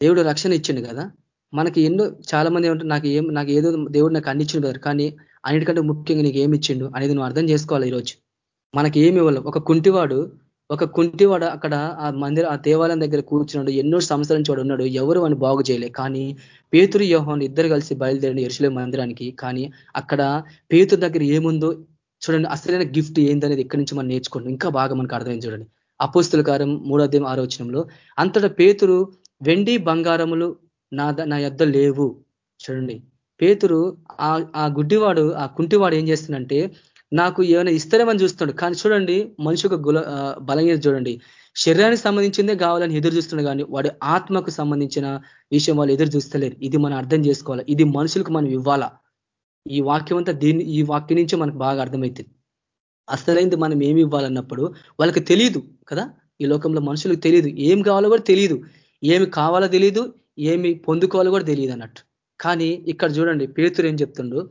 దేవుడు రక్షణ ఇచ్చిండు కదా. మనకి ఎన్నో చాలా మంది ఏమంటారు నాకు ఏం నాకు ఏదో దేవుడు నాకు అందించిండు కానీ అన్నిటికంటే ముఖ్యంగా నీకు ఏమి ఇచ్చిండు అనేది నువ్వు అర్థం చేసుకోవాలి ఈరోజు. మనకి ఏమి ఇవ్వాలి. ఒక కుంటివాడు ఒక కుంటివాడు అక్కడ ఆ మందిర ఆ దేవాలయం దగ్గర కూర్చున్నాడు. ఎన్నో సంవత్సరాల నుంచి వాడు ఉన్నాడు. ఎవరు అని బాగు చేయలే. కానీ పేతురు యోహన్ ఇద్దరు కలిసి బయలుదేరిన ఎరుసలే మందిరానికి. కానీ అక్కడ పేతురు దగ్గర ఏముందో చూడండి అసలైన గిఫ్ట్ ఏందనేది ఎక్కడి నుంచి మనం నేర్చుకోండి ఇంకా బాగా మనకు అర్థమైంది చూడండి. అపోస్తుల కారం మూడోధ్యాయం ఆలోచనలో అంతటా పేతురు వెండి బంగారములు నా నా యొద్ద లేవు. చూడండి పేతురు ఆ గుడ్డివాడు ఆ కుంటివాడు ఏం చేస్తుందంటే నాకు ఏమైనా ఇస్తారేమని చూస్తున్నాడు. కానీ చూడండి మనిషి ఒక గుల బలంగా చూడండి. శరీరానికి సంబంధించిందే కావాలని ఎదురు చూస్తున్నాడు కానీ వాడి ఆత్మకు సంబంధించిన విషయం వాళ్ళు ఎదురు చూస్తలేరు ఇది మనం అర్థం చేసుకోవాలి? ఇది మనుషులకు మనం ఇవ్వాలా? ఈ వాక్యం అంతా దీన్ని ఈ వాక్యం నుంచి మనకు బాగా అర్థమవుతుంది అసలైంది మనం ఏమి ఇవ్వాలన్నప్పుడు వాళ్ళకి తెలియదు కదా? ఈ లోకంలో మనుషులకు తెలియదు ఏం కావాలో కూడా తెలియదు ఏమి కావాలో తెలియదు ఏమి పొందుకోవాలో కూడా తెలియదు అన్నట్టు. కానీ ఇక్కడ చూడండి పేతురు ఏం చెప్తుండు?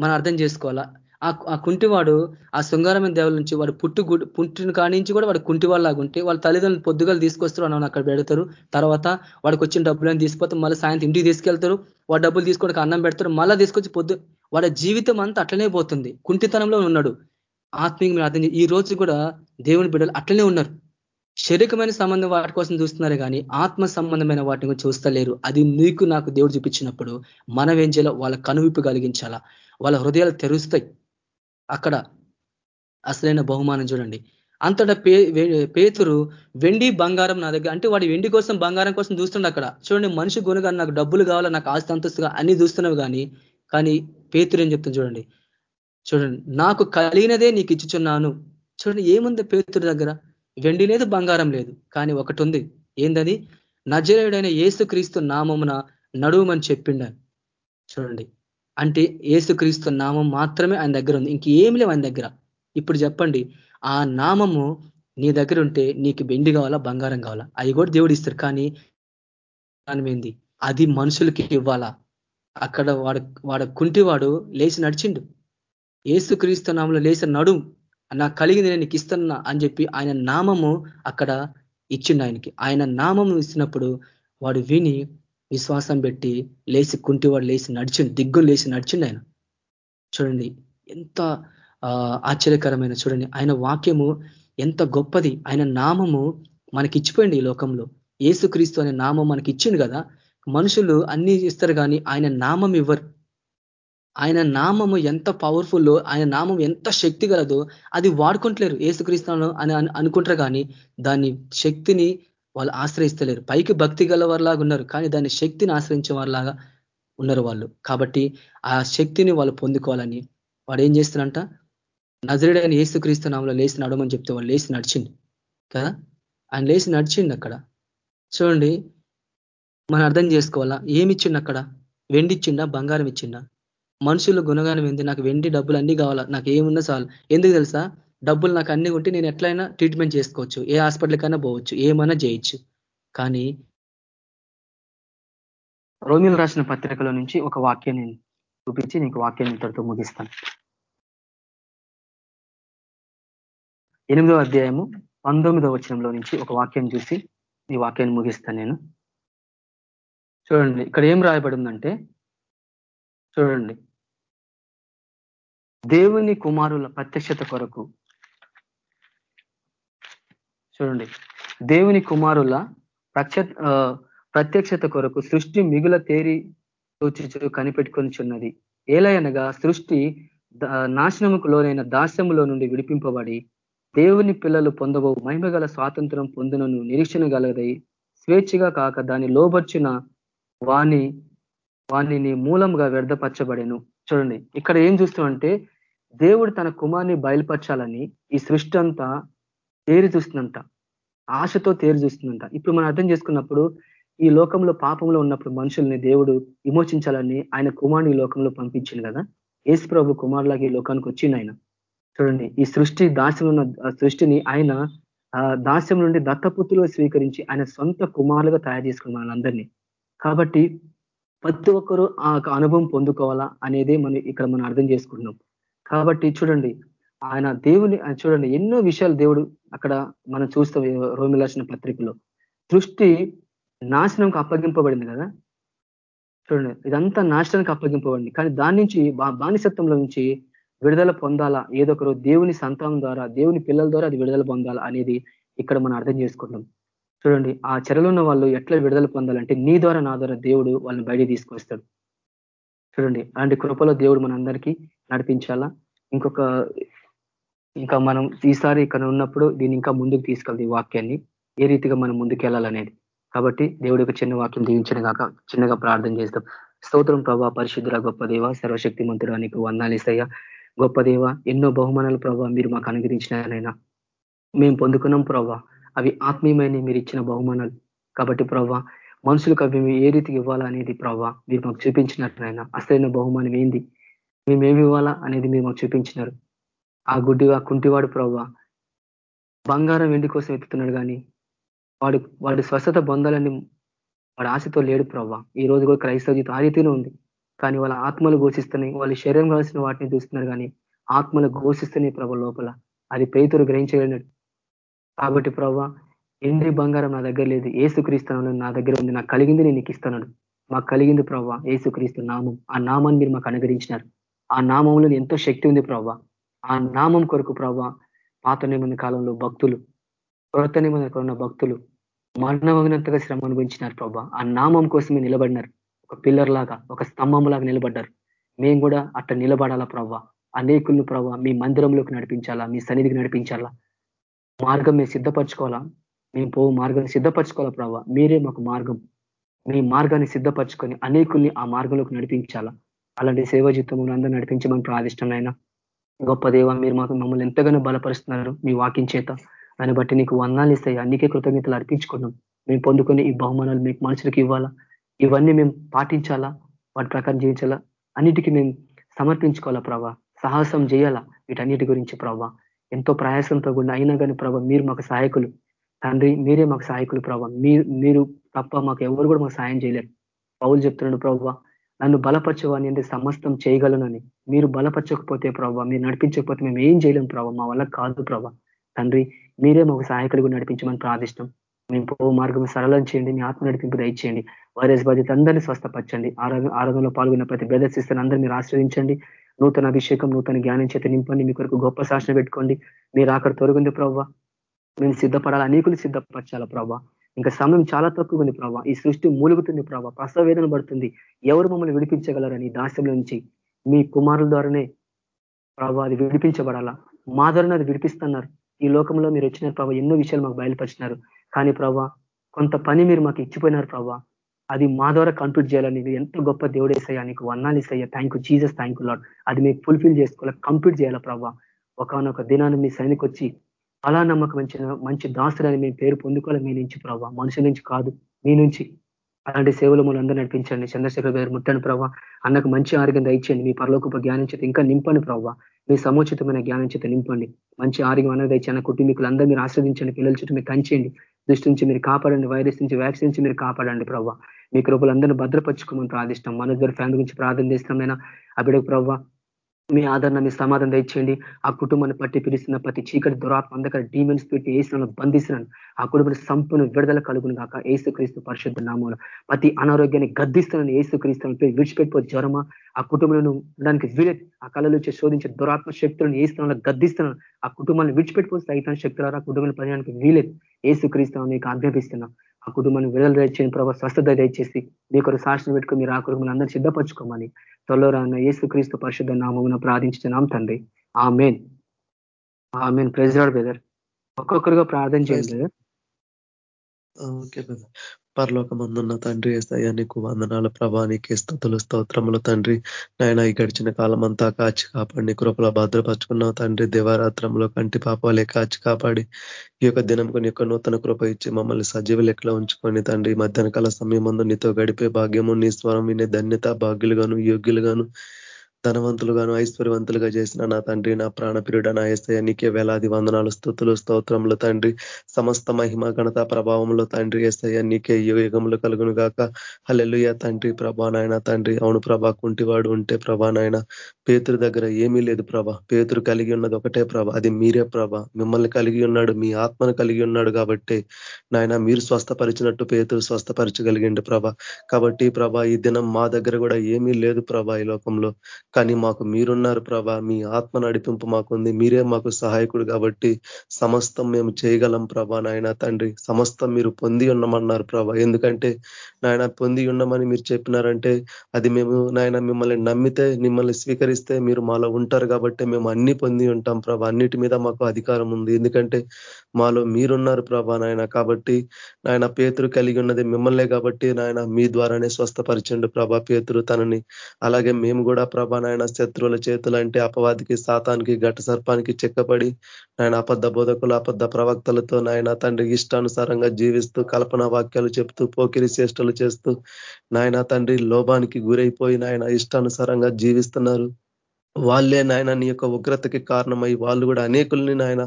మనం అర్థం చేసుకోవాలా? ఆ కుంటివాడు ఆ శృంగారమైన దేవుల నుంచి వాడు పుట్టు పుట్టిన కానించి కూడా వాడు కుంటివాళ్ళలాగా ఉంటే వాళ్ళ తల్లిదండ్రులు పొద్దుగలు తీసుకొస్తారు అని అక్కడ పెడతారు. తర్వాత వాడికి వచ్చిన డబ్బులను తీసుకుపోతే మళ్ళీ సాయంత్రం ఇంటికి తీసుకెళ్తారు. వాడు డబ్బులు తీసుకోవడానికి అన్నం పెడతారు. మళ్ళీ తీసుకొచ్చి పొద్దు వాడి జీవితం అంతా అట్లనే పోతుంది. కుంటితనంలో ఉన్నాడు. ఆత్మీయ అర్థం ఈ రోజు కూడా దేవుని బిడ్డలు అట్లనే ఉన్నారు. శరీరమైన సంబంధం వాటి కోసం చూస్తున్నారు కానీ ఆత్మ సంబంధమైన వాటిని చూస్తలేరు. అది నీకు నాకు దేవుడు చూపించినప్పుడు మనం ఏం చేయాలో వాళ్ళ కనువిప్పు కలిగించాలా? వాళ్ళ హృదయాలు తెరుస్తాయి. అక్కడ అసలైన బహుమానం చూడండి. అంతటా పే పేతురు వెండి బంగారం నా దగ్గర అంటే వాడి వెండి కోసం బంగారం కోసం చూస్తుండే అక్కడ. చూడండి మనిషి గుణగా నాకు డబ్బులు కావాలా నాకు ఆస్తి అంతస్తుగా అన్ని చూస్తున్నావు కానీ కానీ పేతురు ఏం చెప్తుంది చూడండి. చూడండి నాకు కలిగినదే నీకు ఇచ్చుచున్నాను. చూడండి ఏముంది పేతురు దగ్గర? వెండి లేదు బంగారం లేదు. కానీ ఒకటి ఉంది ఏందని నజరేయుడైన ఏసుక్రీస్తు నామమున నడువమని చెప్పిండ చూడండి అంటే ఏసుక్రీస్తు నామం మాత్రమే ఆయన దగ్గర ఉంది. ఇంకేం లేవు ఆయన దగ్గర. ఇప్పుడు చెప్పండి ఆ నామము నీ దగ్గర ఉంటే నీకు వెండి కావాలా బంగారం కావాలా? అవి కూడా దేవుడు ఇస్తారు కానీ ఏంది? అది మనుషులకి ఇవ్వాలా? అక్కడ వాడు వాడు కుంటివాడు లేచి నడిచిండు. ఏసుక్రీస్తు నామంలో లేచి నడు నాకు కలిగింది నేను నీకు ఇస్తున్నా అని చెప్పి ఆయన నామము అక్కడ ఇచ్చిండు ఆయనకి. ఆయన నామము ఇచ్చినప్పుడు వాడు విని విశ్వాసం పెట్టి లేచి కుంటివాడు లేచి నడిచిండు దిగ్గులు లేచి నడిచిండు ఆయన. చూడండి ఎంత ఆశ్చర్యకరమైన చూడండి ఆయన వాక్యము ఎంత గొప్పది. ఆయన నామము మనకి ఇచ్చిపోయింది ఈ లోకంలో. ఏసుక్రీస్తు అనే నామం మనకి ఇచ్చింది కదా మనుషులు అన్ని ఇస్తారు కానీ ఆయన నామం ఇవ్వరు. ఆయన నామము ఎంత పవర్ఫుల్లో ఆయన నామం ఎంత శక్తి గలదో అది వాడుకుంటలేరు. ఏసుక్రీస్తాను అని అనుకుంటారు కానీ దాని శక్తిని వాళ్ళు ఆశ్రయిస్తలేరు. పైకి భక్తి గల వారిలాగా ఉన్నారు కానీ దాని శక్తిని ఆశ్రయించే వారిలాగా ఉన్నారు వాళ్ళు. కాబట్టి ఆ శక్తిని వాళ్ళు పొందుకోవాలని వాడు ఏం చేస్తున్నారంట నజరుడైన ఏసుక్రీస్తు నామంలో లేచి నడమని చెప్తే వాళ్ళు లేచి నడిచిండు. కదా? ఆయన లేచి నడిచిండు అక్కడ. చూడండి మనం అర్థం చేసుకోవాలా? ఏమిచ్చిండు అక్కడ వెండి ఇచ్చిండా బంగారం ఇచ్చిండా మనుషులు గుణగానం ఏంది? నాకు వెండి డబ్బులు అన్ని కావాలా? నాకు ఏమున్నా చాలు. ఎందుకు తెలుసా? డబ్బులు నాకు అన్ని ఉంటే నేను ఎట్లయినా ట్రీట్మెంట్ చేసుకోవచ్చు. ఏ హాస్పిటల్కైనా పోవచ్చు. ఏమైనా చేయొచ్చు. కానీ రోమిల్ రాసిన పత్రికలో నుంచి ఒక వాక్యం చూపించి నీకు వాక్యాన్ని ఇంతటితో ముగిస్తాను. ఎనిమిదో అధ్యాయము పంతొమ్మిదో వచనంలో నుంచి ఒక వాక్యం చూసి ఈ వాక్యాన్ని ముగిస్తాను నేను. చూడండి ఇక్కడ ఏం రాయబడిందంటే చూడండి. దేవుని కుమారుల ప్రత్యక్షత కొరకు. చూడండి దేవుని కుమారుల ప్రక్ష ప్రత్యక్షత కొరకు సృష్టి మిగుల తేరి సూచించు కనిపెట్టుకొని చిన్నది ఏలయనగా సృష్టి నాశనముకు లోనైన దాస్యములో నుండి విడిపింపబడి దేవుని పిల్లలు పొందబో మహిమగల స్వాతంత్రం పొందునను నిరీక్షణ గలదై స్వేచ్ఛగా కాక దాన్ని లోబర్చిన వాణి వాణిని మూలంగా వ్యర్థపరచబడేను. చూడండి ఇక్కడ ఏం చూస్తామంటే దేవుడు తన కుమార్ని బయలుపరచాలని ఈ సృష్టి అంతా తేరి చూస్తుందంట. ఆశతో తేరి చూస్తుందంట. ఇప్పుడు మనం అర్థం చేసుకున్నప్పుడు ఈ లోకంలో పాపంలో ఉన్నప్పుడు మనుషుల్ని దేవుడు విమోచించాలని ఆయన కుమారుని ఈ లోకంలో పంపించింది కదా. ఏసు ప్రభు కుమారులాగా ఈ లోకానికి వచ్చింది ఆయన. చూడండి ఈ సృష్టి దాస్యం ఉన్న సృష్టిని ఆయన దాస్యం నుండి దత్తపుత్రులు స్వీకరించి ఆయన సొంత కుమారులుగా తయారు చేసుకున్న మనందరినీ. కాబట్టి ప్రతి ఒక్కరూ ఆ అనుభవం పొందుకోవాలా అనేది మనం ఇక్కడ మనం అర్థం చేసుకుంటున్నాం. కాబట్టి చూడండి ఆయన దేవుని చూడండి ఎన్నో విషయాలు దేవుడు అక్కడ మనం చూస్తాం రోమిలాసిన పత్రికలో. దృష్టి నాశనంకి అప్పగింపబడింది కదా? చూడండి ఇదంతా నాశనానికి అప్పగింపబడింది. కానీ దాని నుంచి బానిసత్వంలో నుంచి విడుదల పొందాలా? ఏదో ఒకరు దేవుని సంతానం ద్వారా దేవుని పిల్లల ద్వారా అది విడుదల పొందాలా అనేది ఇక్కడ మనం అర్థం చేసుకుంటున్నాం. చూడండి ఆ చెరలో ఉన్న వాళ్ళు ఎట్లా విడుదల పొందాలంటే నీ ద్వారా నా ద్వారా దేవుడు వాళ్ళని బయట తీసుకొస్తాడు. చూడండి అలాంటి కృపలో దేవుడు మనందరికీ నడిపించాలా? ఇంకొక ఇంకా మనం ఈసారి ఇక్కడ ఉన్నప్పుడు దీన్ని ఇంకా ముందుకు తీసుకెళ్తే ఈ వాక్యాన్ని ఏ రీతిగా మనం ముందుకెళ్ళాలనేది. కాబట్టి దేవుడు యొక్క చిన్న వాక్యం దీవించడం కాక చిన్నగా ప్రార్థన చేస్తాం. స్తోత్రం ప్రభా పరిశుద్ధుల గొప్ప దేవ సర్వశక్తి మంతుడు నీకు వందాలిసయ్య గొప్ప దేవ ఎన్నో బహుమానాలు ప్రభావ మీరు మాకు అనుగ్రహించినారైనా మేము పొందుకున్నాం ప్రభా. అవి ఆత్మీయమైన మీరు ఇచ్చిన బహుమానాలు. కాబట్టి ప్రభా మనుషులకు అవి ఏ రీతికి ఇవ్వాలనేది ప్రభా మీరు మాకు చూపించినట్లయినా అసలైన బహుమానం ఏంది? మేమేమి ఇవ్వాలా అనేది మీరు మాకు చూపించినారు. ఆ గుడ్డిగా కుంటివాడు ప్రభా బంగారం వెండి కోసం ఎత్తుతున్నాడు కానీ వాడు వాడి స్వస్థత పొందాలని వాడు ఆశతో లేడు ప్రభా ఈ రోజు కూడా క్రైస్తవ జీవితం ఆ రీతిలో ఉంది. కానీ వాళ్ళ ఆత్మలు ఘోషిస్తున్నాయి. వాళ్ళ శరీరం కావాల్సిన వాటిని చూస్తున్నారు కానీ ఆత్మలు ఘోషిస్తున్నాయి ప్రభ లోపల. అది పేతురు గ్రహించగలిగినాడు. కాబట్టి ప్రభా ఎండి బంగారం నా దగ్గర లేదు. ఏసుక్రీస్తునాలు నా దగ్గర ఉంది. నాకు కలిగింది నేను నీకు ఇస్తున్నాడు మాకు కలిగింది ప్రభా ఏసుక్రీస్తు నామం. ఆ నామాన్ని మీరు మాకు అనుగ్రహించినారు. ఆ నామంలో ఎంతో శక్తి ఉంది ప్రభా ఆ నామం కొరకు ప్రభా పాత నిబంధన కాలంలో భక్తులు కొత్త నిబంధన ఉన్న భక్తులు మరణమగినంతగా శ్రమ అనుభవించినారు ప్రభా ఆ నామం కోసమే నిలబడినారు. ఒక పిల్లర్ లాగా ఒక స్తంభం లాగా నిలబడ్డారు. మేము కూడా అట్లా నిలబడాలా ప్రభా అనేకులను ప్రభా మీ మందిరంలోకి నడిపించాలా? మీ సన్నిధికి నడిపించాలా? మార్గం మేము సిద్ధపరచుకోవాలా? మేము పో మార్గాన్ని సిద్ధపరచుకోవాలా ప్రభావ మీరే మాకు మార్గం. మీ మార్గాన్ని సిద్ధపరచుకొని అనేకుల్ని ఆ మార్గంలోకి నడిపించాలా? అలాంటి సేవ జీవితంలో అందరూ నడిపించమని ప్రాదిష్టమైనా గొప్ప దేవ మీరు మాకు మమ్మల్ని ఎంతగానో బలపరుస్తున్నారు మీ వాకింగ్ చేత. దాన్ని బట్టి నీకు వందాలు ఇస్తాయి. అన్నికే కృతజ్ఞతలు అర్పించుకున్నాం మేము పొందుకునే ఈ బహుమానాలు మీకు మనుషులకు ఇవ్వాలా? ఇవన్నీ మేము పాటించాలా? వాటి ప్రకారం జీవించాలా? అన్నిటికీ మేము సమర్పించుకోవాలా ప్రభా? సాహసం చేయాలా? వీటన్నిటి గురించి ప్రభా? ఎంతో ప్రయాసంతో కూడా అయినా కానీ ప్రభావ మీరు మాకు సహాయకులు. తండ్రి మీరే మాకు సహాయకులు ప్రభావ మీరు మీరు తప్ప మాకు ఎవరు కూడా మాకు సాయం చేయలేరు. పౌలు చెప్తున్నాడు ప్రభా నన్ను బలపరచవాని అంటే సమస్తం చేయగలనని. మీరు బలపరచకపోతే ప్రభావ మీరు నడిపించకపోతే మేము ఏం చేయలేం ప్రభావ మా వల్ల కాదు ప్రభావ తండ్రి మీరే మాకు సహాయకులుగా నడిపించమని ప్రార్థిష్టం మేము పో మార్గం సరళం చేయండి మీ ఆత్మ నడిపింపు దయచేయండి. వైరస్ బాధిత అందరినీ స్వస్థపరచండి. ఆరోగ్యంలో పాల్గొన్న ప్రతి బెదర్శిస్తాను అందరినీ మీరు ఆశ్రయించండి నూతన అభిషేకం నూతన జ్ఞానం చేత నింపండి. మీ కొరకు గొప్ప శాసన పెట్టుకోండి. మీరు అక్కడ తొలగింది ప్రభావ మేము సిద్ధపడాలి? అనేకులు సిద్ధపరచాలా ప్రభావ ఇంకా సమయం చాలా తక్కువ ఉంది ప్రభావ ఈ సృష్టి మూలుగుతుంది ప్రభావ ప్రసవ వేదన పడుతుంది. ఎవరు మమ్మల్ని విడిపించగలరని దాస్యం నుంచి మీ కుమారుల ద్వారానే ప్రభావ అది విడిపించబడాలా? మా ద్వారా అది విడిపిస్తున్నారు. ఈ లోకంలో మీరు వచ్చినారు ప్రభావ ఎన్నో విషయాలు మాకు బయలుపరిచినారు. కానీ ప్రభా కొంత పని మీరు మాకు ఇచ్చిపోయినారు ప్రభా. అది మా ద్వారా కంప్లీట్ చేయాలని మీరు ఎంత గొప్ప దేవుడేసయ్యా నీకు వన్నాలు ఇస్తాయా thank you Jesus thank you Lord అది మీకు ఫుల్ఫిల్ చేసుకోవాలి కంప్లీట్ చేయాలా ప్రభా. ఒకనొక దినాన్ని మీ సైనికి వచ్చి అలా నమ్మకం మంచి మంచి దాసులని మేము పేరు పొందుకోవాలి మీ నుంచి ప్రభావ మనుషుల నుంచి కాదు మీ నుంచి. అలాంటి సేవలు మనం అందరూ నడిపించండి. చంద్రశేఖర్ గారు ముట్టండి ప్రభావ అన్నకు మంచి ఆరోగ్యం దయచేయండి. మీ పరలోకపు జ్ఞానం చేత ఇంకా నింపండి ప్రభావ మీ సముచితమైన జ్ఞానం చేత నింపండి. మంచి ఆరోగ్యం అనేది దయచేయన్న కుటుంబీకులు అందరూ మీరు ఆశ్రదించండి పిల్లల చుట్టూ మీరు కంచేయండి. దృష్టి నుంచి మీరు కాపాడండి. వైరస్ నుంచి వ్యాక్సిన్ నుంచి మీరు కాపాడండి ప్రభావ మీ కృపలందరినీ భద్రపరచుకోమని ప్రార్థిస్తాం మనోజ్ దగ్గర ఫ్యామిలీ గురించి ప్రార్థన చేస్తామైనా అభిడకు ప్రభావ మీ ఆదరణ మీ సమాధానం దయచేయండి. ఆ కుటుంబాన్ని పట్టి పిలుస్తున్న ప్రతి చీకటి దురాత్మ అందకర డీమెన్స్ పెట్టి ఏసులను బంధిస్తున్నాను. ఆ కుటుంబం సంపూర్ణ విడుదల కలుగును కాక ఏసుక్రీస్తు పరిశుద్ధ నామంలో ప్రతి అనారోగ్యాన్ని గద్దిస్తున్నాను. ఏసుక్రీస్తు విడిచిపెట్టిపో జ్వరమా ఆ కుటుంబంలో ఉండడానికి వీలే ఆ కళలు వచ్చి శోధించే దురాత్మ శక్తులను ఏ స్థానంలో గద్దిస్తున్నాను. ఆ కుటుంబాన్ని విడిచిపెట్టుకో సైతాన్ శక్తులారా ఆ కుటుంబాన్ని పనిచేయడానికి వీలేదు ఏసుక్రీస్తు నీకు ఆజ్ఞాపిస్తున్నా. ఆ కుటుంబాన్ని విడుదల దయచేయండి ప్రభావ స్వస్థత దయచేసి మీ కొరకు సాక్షిని పెట్టుకుని మీరు ఆ కుటుంబాన్ని అందరూ సిద్ధపరచుకోమని త్వరలో రాన్న యేసుక్రీస్తు పరిశుద్ధ నామమున ప్రార్థించుతున్నాం తండ్రి. ఆ మెయిన్ ఆ మెయిన్ ప్రెసిడెంట్ బ్రదర్. ఒక్కొక్కరుగా ప్రార్థన చేయండి ఓకే బ్రదర్. పరలోకమందున్న తండ్రి ఏసయ్య నీకు వందనాల. ప్రభానికి స్థుతులు స్తోత్రములు తండ్రి. నాయన ఈ గడిచిన కాలం అంతా కాచి కాపాడి కృపలో కృపల భద్రపరుచుకున్నావు తండ్రి. దేవారాత్రంలో కంటి పాపాలే కాచి కాపాడి ఈ యొక్క దినంకు నీ నూతన కృప ఇచ్చి మమ్మల్ని సజీవ లెక్కలో ఉంచుకొని తండ్రి. మధ్యాహ్న కాల సమయం నీతో గడిపే భాగ్యము నీ స్వరం వినే ధన్యత భాగ్యులుగాను యోగ్యులుగాను ధనవంతులుగాను ఐశ్వర్యవంతులుగా చేసిన నా తండ్రి నా ప్రాణపిరుడ నా ఏసయ నీకే వేలాది వందనాలు స్థుతులు స్తోత్రములు తండ్రి. సమస్త మహిమ ఘనత ప్రభావంలో తండ్రి ఏసయ నీకే యుగములు కలుగును గాక హలెలుయ తండ్రి ప్రభా నాయన తండ్రి. అవును ప్రభా కుంటివాడు ఉంటే ప్రభా నాయన. పేతురు దగ్గర ఏమీ లేదు ప్రభ. పేతురు కలిగి ఉన్నది ఒకటే ప్రభ. అది మీరే ప్రభ. మిమ్మల్ని కలిగి ఉన్నాడు మీ ఆత్మను కలిగి ఉన్నాడు కాబట్టి. నాయన మీరు స్వస్థపరిచినట్టు పేతురు స్వస్థపరచగలిగిండు ప్రభ. కాబట్టి ప్రభ ఈ దినం మా దగ్గర కూడా ఏమీ లేదు ప్రభ ఈ లోకంలో. కానీ మాకు మీరున్నారు ప్రభా. మీ ఆత్మ నడిపింపు మాకుంది. మీరే మాకు సహాయకుడు కాబట్టి సమస్తం మేము చేయగలం ప్రభా నాయన తండ్రి. సమస్తం మీరు పొంది ఉన్నామన్నారు ప్రభా. ఎందుకంటే నాయన పొంది ఉండమని మీరు చెప్పినారంటే అది మేము నాయన మిమ్మల్ని నమ్మితే మిమ్మల్ని స్వీకరిస్తే మీరు మాలో ఉంటారు కాబట్టి మేము అన్ని పొంది ఉంటాం ప్రభా. అన్నిటి మీద మాకు అధికారం ఉంది. ఎందుకంటే మాలో మీరున్నారు ప్రభా నాయన కాబట్టి నాయన పేతురు కలిగి ఉన్నది మిమ్మల్నే కాబట్టి నాయన మీ ద్వారానే స్వస్థపరిచండు ప్రభా పేతురు తనని. అలాగే మేము కూడా ప్రభా నాయన శత్రువుల చేతులంటే అపవాదికి సాతానికి ఘట సర్పానికి చెక్కబడి నాయన అబద్ధ బోధకులు అబద్ధ ప్రవక్తలతో నాయన తండ్రి ఇష్టానుసారంగా జీవిస్తూ కల్పన వాక్యాలు చెప్తూ పోకిరి చేష్టలు చేస్తూ నాయన తండ్రి లోభానికి గురైపోయి నాయన ఇష్టానుసారంగా జీవిస్తున్నారు. వాళ్ళే నాయన నీ యొక్క ఉగ్రతకి కారణమై వాళ్ళు కూడా అనేకుల్ని నాయన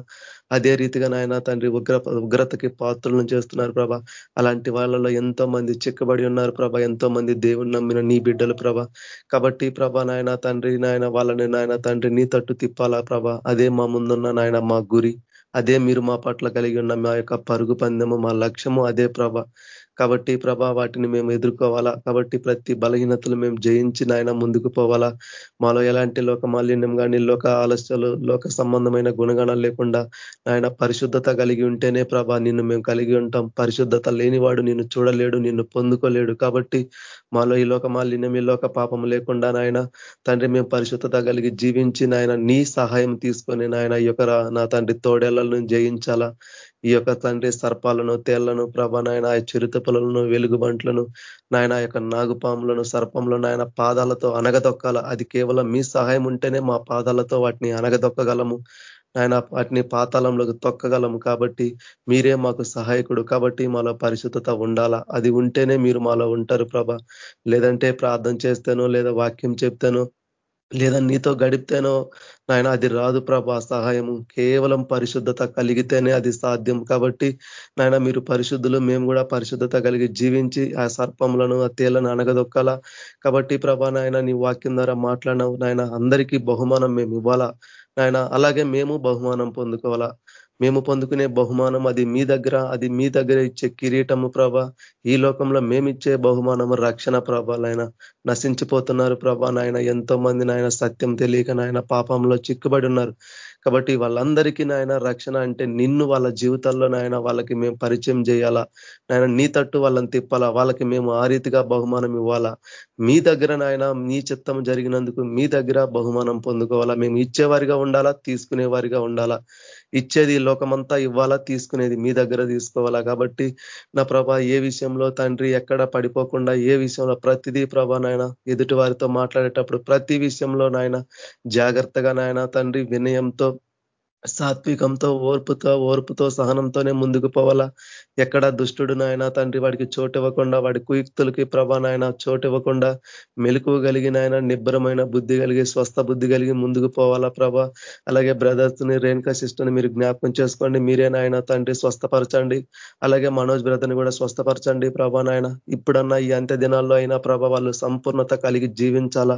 అదే రీతిగా నాయన తండ్రి ఉగ్ర ఉగ్రతకి పాత్రలను చేస్తున్నారు ప్రభ. అలాంటి వాళ్ళలో ఎంతో మంది చిక్కబడి ఉన్నారు ప్రభ. ఎంతో మంది దేవుని నమ్మిన నీ బిడ్డలు ప్రభ. కాబట్టి ప్రభ నాయన తండ్రి నాయన వాళ్ళని నాయన తండ్రి నీ తట్టు తిప్పాలా ప్రభ. అదే మా ముందున్న నాయన మా గురి. అదే మీరు మా పట్ల కలిగి ఉన్న మా యొక్క పరుగు పందెము మా లక్ష్యము అదే ప్రభ. కాబట్టి ప్రభా వాటిని మేము ఎదుర్కోవాలా? కాబట్టి ప్రతి బలహీనతలు మేము జయించి నాయన ముందుకు పోవాలా? మాలో ఎలాంటి లోక మాలిన్యం కానీ లోక ఆలస్యాలు లోక సంబంధమైన గుణగణాలు లేకుండా నాయన పరిశుద్ధత కలిగి ఉంటేనే ప్రభా నిన్ను మేము కలిగి ఉంటాం. పరిశుద్ధత లేనివాడు నిన్ను చూడలేడు నిన్ను పొందుకోలేడు. కాబట్టి మాలో ఈ లోక మాలిన్యం ఈ లోక పాపం లేకుండా నాయన తండ్రి మేము పరిశుద్ధత కలిగి జీవించి నాయన నీ సహాయం తీసుకొని నాయన ఈ యొక్క నా తండ్రి తోడేళ్ళను జయించాలా? ఈ యొక్క తండ్రి సర్పాలను తేళ్ళను ప్రభ నాయన చిరుతపులను వెలుగుబంట్లను నాయన యొక్క నాగుపాములను సర్పంలో నాయన పాదాలతో అనగదొక్కాల అది కేవలం మీ సహాయం ఉంటేనే మా పాదాలతో వాటిని అనగదొక్కగలము నాయన వాటిని పాతాళంలోకి తొక్కగలము. కాబట్టి మీరే మాకు సహాయకుడు. కాబట్టి మాలో పరిశుద్ధత ఉండాలా? అది ఉంటేనే మీరు మాలో ఉంటారు ప్రభ. లేదంటే ప్రార్థన చేస్తేనో లేదా వాక్యం చెప్తేనో లేదా నీతో గడిపితేనో నాయన అది రాదు ప్రభా. సహాయము కేవలం పరిశుద్ధత కలిగితేనే అది సాధ్యం. కాబట్టి నాయన మీరు పరిశుద్ధులు మేము కూడా పరిశుద్ధత కలిగి జీవించి ఆ సర్పములను ఆ తేలను అనగదొక్కాలా కాబట్టి ప్రభా నాయన నీ వాక్యం ద్వారా మాట్లాడినావు. నాయన అందరికీ బహుమానం మేము ఇవ్వాలా? నాయన అలాగే మేము బహుమానం పొందుకోవాలా? మేము పొందుకునే బహుమానం అది మీ దగ్గర అది మీ దగ్గర ఇచ్చే కిరీటము ప్రభ. ఈ లోకంలో మేమిచ్చే బహుమానము రక్షణ ప్రభ నాయన. నశించిపోతున్నారు ప్రభ నాయన. ఎంతో మంది నాయన సత్యం తెలియక నాయన పాపంలో చిక్కుబడి ఉన్నారు. కాబట్టి వాళ్ళందరికీ నాయన రక్షణ అంటే నిన్ను వాళ్ళ జీవితాల్లో నాయన వాళ్ళకి మేము పరిచయం చేయాలా? నాయన నీ తట్టు వాళ్ళని తిప్పాలా? వాళ్ళకి మేము ఆ రీతిగా బహుమానం ఇవ్వాలా? మీ దగ్గర నాయన మీ చిత్తం జరిగినందుకు మీ దగ్గర బహుమానం పొందుకోవాలా? మేము ఇచ్చేవారిగా ఉండాలా? తీసుకునేవారిగా ఉండాలా? ఇచ్చేది లోకమంతా ఇవ్వాలా? తీసుకునేది మీ దగ్గర తీసుకోవాలా? కాబట్టి నా ప్రభా ఏ విషయంలో తండ్రి ఎక్కడ పడిపోకుండా ఏ విషయంలో ప్రతిదీ ప్రభా నాయన ఎదుటి వారితో మాట్లాడేటప్పుడు ప్రతి విషయంలో నాయన జాగ్రత్తగా నాయన తండ్రి వినయంతో సాత్వికంతో ఓర్పుతో ఓర్పుతో సహనంతోనే ముందుకు పోవాలా? ఎక్కడ దుష్టుడు నాయన తండ్రి వాడికి చోటు ఇవ్వకుండా వాడి కుయుక్తులకి ప్రభా నాయన చోటు ఇవ్వకుండా మెలకు కలిగిన ఆయన నిబ్బరమైన బుద్ధి కలిగి స్వస్థ బుద్ధి కలిగి ముందుకు పోవాలా ప్రభా? అలాగే బ్రదర్స్ని రేణుకా సిస్టర్ని మీరు జ్ఞాపకం చేసుకోండి. మీరే నాయన తండ్రి స్వస్థపరచండి. అలాగే మనోజ్ బ్రదర్ని కూడా స్వస్థపరచండి ప్రభా నాయన. ఇప్పుడన్నా ఈ అంత్య దినాల్లో అయినా ప్రభా వాళ్ళు సంపూర్ణత కలిగి జీవించాలా?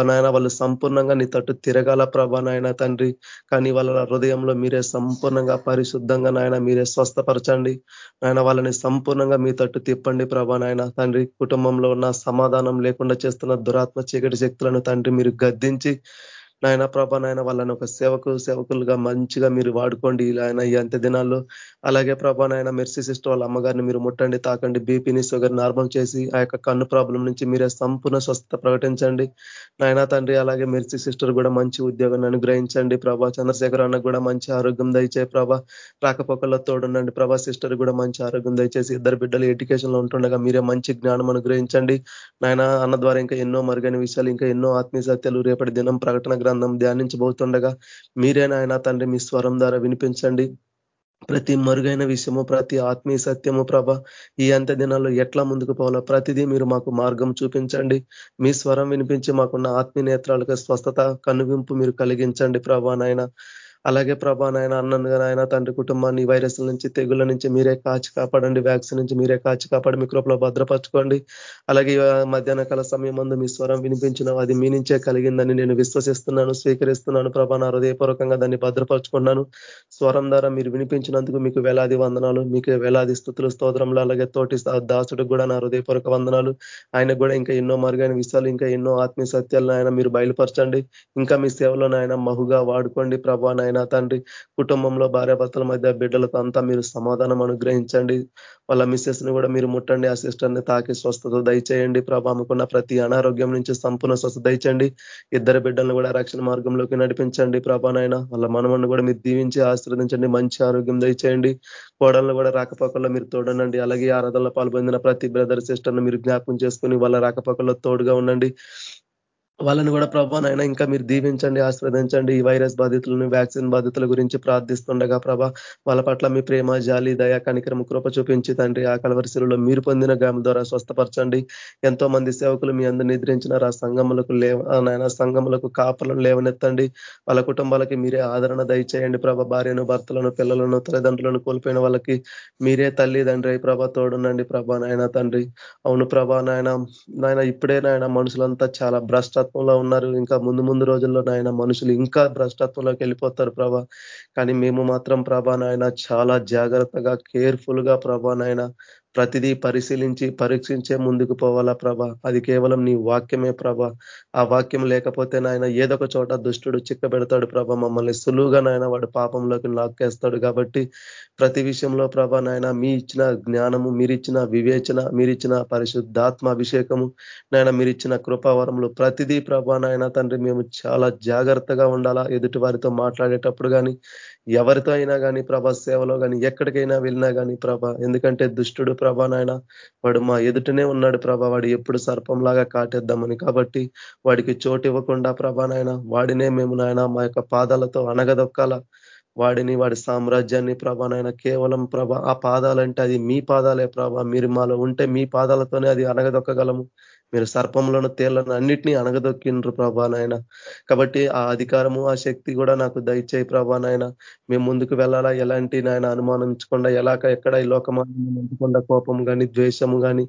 నాయన వాళ్ళు సంపూర్ణంగా నీ తట్టు తిరగాల ప్రభా నాయన తండ్రి? కానీ వాళ్ళ హృదయంలో మీరే సంపూర్ణంగా పరిశుద్ధంగా నాయన మీరే స్వస్థపరచండి. ఆయన వాళ్ళని సంపూర్ణంగా మీ తట్టు తిప్పండి ప్రభా నాయన. తండ్రి కుటుంబంలో ఉన్న సమాధానం లేకుండా చేస్తున్న దురాత్మ చీకటి శక్తులను తండ్రి మీరు గద్దించి నాయన ప్రభా నాయన వాళ్ళని ఒక సేవకు సేవకులుగా మంచిగా మీరు వాడుకోండి. ఆయన ఈ అంత్య దినాల్లో అలాగే ప్రభా నాయన మెర్సీ సిస్టర్ వాళ్ళ అమ్మగారిని మీరు ముట్టండి తాకండి. బీపీని షుగర్ నార్మల్ చేసి ఆ యొక్క కన్ను ప్రాబ్లం నుంచి మీరే సంపూర్ణ స్వస్థత ప్రకటించండి. నాయన తండ్రి అలాగే మెర్సీ సిస్టర్ కూడా మంచి ఉద్యోగాన్ని అనుగ్రహించండి. ప్రభా చంద్రశేఖర్ అన్న కూడా మంచి ఆరోగ్యం దయచే ప్రభా. రాకపోకల్లో తోడుండండి ప్రభా. సిస్టర్ కూడా మంచి ఆరోగ్యం దయచేసి ఇద్దరు బిడ్డలు ఎడ్యుకేషన్లో ఉంటుండగా మీరే మంచి జ్ఞానం అనుగ్రహించండి. నాయన అన్న ద్వారా ఇంకా ఎన్నో మరుగైన విషయాలు ఇంకా ఎన్నో ఆత్మీయ సత్యాలు రేపటి దినం ప్రకటన గ్రంథం ధ్యానించబోతుండగా మీరే నాయన తండ్రి మీ స్వరం ద్వారా వినిపించండి. ప్రతి మరుగైన విషయము ప్రతి ఆత్మీయ సత్యము ప్రభ ఈ అంత దినాల్లో ఎట్లా ముందుకు పోవాలో ప్రతిదీ మీరు మాకు మార్గం చూపించండి. మీ స్వరం వినిపించి మాకున్న ఆత్మీయ నేత్రాలకు స్వస్థత కనువింపు మీరు కలిగించండి ప్రభా నాయన. అలాగే ప్రభా నాయన అన్నగా నాయన తండ్రి కుటుంబాన్ని వైరస్ల నుంచి తెగుల నుంచి మీరే కాచి కాపాడండి. వ్యాక్సిన్ నుంచి మీరే కాచి కాపాడి మీ కృపలో భద్రపరచుకోండి. అలాగే మధ్యాహ్న కాల సమయం ముందు మీ స్వరం వినిపించిన అది మీ నుంచే కలిగిందని నేను విశ్వసిస్తున్నాను స్వీకరిస్తున్నాను. ప్రభా నా హృదయపూర్వకంగా దాన్ని భద్రపరచుకున్నాను స్వరం ద్వారా మీరు వినిపించినందుకు మీకు వేలాది వందనాలు మీకు వేలాది స్థుతులు స్తోత్రంలో అలాగే తోటి దాసుడు కూడా నా హృదయపూర్వక వందనాలు. ఆయనకు కూడా ఇంకా ఎన్నో మరుగైన విషయాలు ఇంకా ఎన్నో ఆత్మీయ సత్యాలను ఆయన మీరు బయలుపరచండి. ఇంకా మీ సేవలో నాయన మహుగా వాడుకోండి. ప్రభా నాయన తండ్రి కుటుంబంలో భార్యాభర్తల మధ్య బిడ్డలతో అంతా మీరు సమాధానం అనుగ్రహించండి. వాళ్ళ మిస్సెస్ని కూడా మీరు ముట్టండి. ఆ సిస్టర్ని తాకి స్వస్థత దయచేయండి. ప్రభామకున్న ప్రతి అనారోగ్యం నుంచి సంపూర్ణ స్వస్థ దయచండి ఇద్దరు బిడ్డలను కూడా రక్షణ మార్గంలోకి నడిపించండి. ప్రభానైనా వాళ్ళ మనమను కూడా మీరు దీవించి ఆశీర్వదించండి. మంచి ఆరోగ్యం దయచేయండి. కోడలను కూడా రాకపోకల్లో మీరు తోడనండి అలాగే ఆరాధనలో పాల్పొందిన ప్రతి బ్రదర్ సిస్టర్ను మీరు జ్ఞాపకం చేసుకుని వాళ్ళ రాకపోకల్లో తోడుగా ఉండండి. వాళ్ళని కూడా ప్రభా నైనా ఇంకా మీరు దీవించండి ఆస్వాదించండి ఈ వైరస్ బాధితులను వ్యాక్సిన్ బాధితుల గురించి ప్రార్థిస్తుండగా ప్రభా వాళ్ళ పట్ల మీ ప్రేమ జాలి దయా కనికరము కృప చూపించి తండ్రి ఆ కలవరిశిలో మీరు పొందిన గ్రామ ద్వారా స్వస్థపరచండి. ఎంతో మంది సేవకులు మీ అందరు నిద్రించినారు. ఆ సంఘములకు లేవ నాయన సంఘములకు కాపలను లేవనెత్తండి. వాళ్ళ కుటుంబాలకి మీరే ఆదరణ దయచేయండి ప్రభ. భార్యను భర్తలను పిల్లలను తల్లిదండ్రులను కోల్పోయిన వాళ్ళకి మీరే తల్లి తండ్రి ప్రభ తోడునండి ప్రభా నాయన తండ్రి. అవును ప్రభా నాయన నాయన ఇప్పుడే నాయన మనుషులంతా చాలా భ్రష్ట భ్రష్టత్వంలో ఉన్నారు. ఇంకా ముందు ముందు రోజుల్లో నాయన మనుషులు ఇంకా భ్రష్టత్వంలోకి వెళ్ళిపోతారు ప్రభా. కానీ మేము మాత్రం ప్రభా నాయన చాలా జాగ్రత్తగా కేర్ఫుల్గా ప్రభా నాయన ప్రతిదీ పరిశీలించి పరీక్షించే ముందుకు పోవాలా ప్రభ? అది కేవలం నీ వాక్యమే ప్రభ. ఆ వాక్యం లేకపోతే నాయన ఏదొక చోట దుష్టుడు చిక్కబెడతాడు ప్రభ. మమ్మల్ని సులువుగా నాయన వాడు పాపంలోకి లాక్కేస్తాడు కాబట్టి ప్రతి విషయంలో ప్రభ నాయన మీ ఇచ్చిన జ్ఞానము మీరిచ్చిన వివేచన మీరిచ్చిన పరిశుద్ధాత్మ అభిషేకము నాయన మీరిచ్చిన కృపావరములు ప్రతిదీ ప్రభా నాయన తండ్రి మేము చాలా జాగ్రత్తగా ఉండాలా ఎదుటి వారితో మాట్లాడేటప్పుడు కానీ ఎవరితో అయినా కానీ ప్రభా సేవలో కానీ ఎక్కడికైనా వెళ్ళినా కానీ ప్రభ. ఎందుకంటే దుష్టుడు ప్రభా నాయన. వాడు మా ఎదుటనే ఉన్నాడు ప్రభా. వాడు ఎప్పుడు సర్పంలాగా కాటేద్దామని. కాబట్టి వాడికి చోటు ఇవ్వకుండా ప్రభా నాయన వాడినే మేము నాయన మా యొక్క పాదాలతో అనగదొక్కాల వాడిని వాడి సామ్రాజ్యాన్ని ప్రభా నాయన కేవలం ప్రభ ఆ పాదాలంటే అది మీ పాదాలే ప్రభా. మీరు మాలో ఉంటే మీ పాదాలతోనే అది అనగదొక్కగలము మీరు సర్పంలోను తేళ్ళను అన్నిటినీ అనగదొక్కిండ్రు ప్రభా నాయన. కాబట్టి ఆ అధికారము ఆ శక్తి కూడా నాకు దయచేయి ప్రభా నాయన. మేము ముందుకు వెళ్ళాలా? ఎలాంటి నాయన అనుమానించకుండా ఎలాక ఎక్కడ ఈ లోకమానకుండా కోపం కానీ ద్వేషము కానీ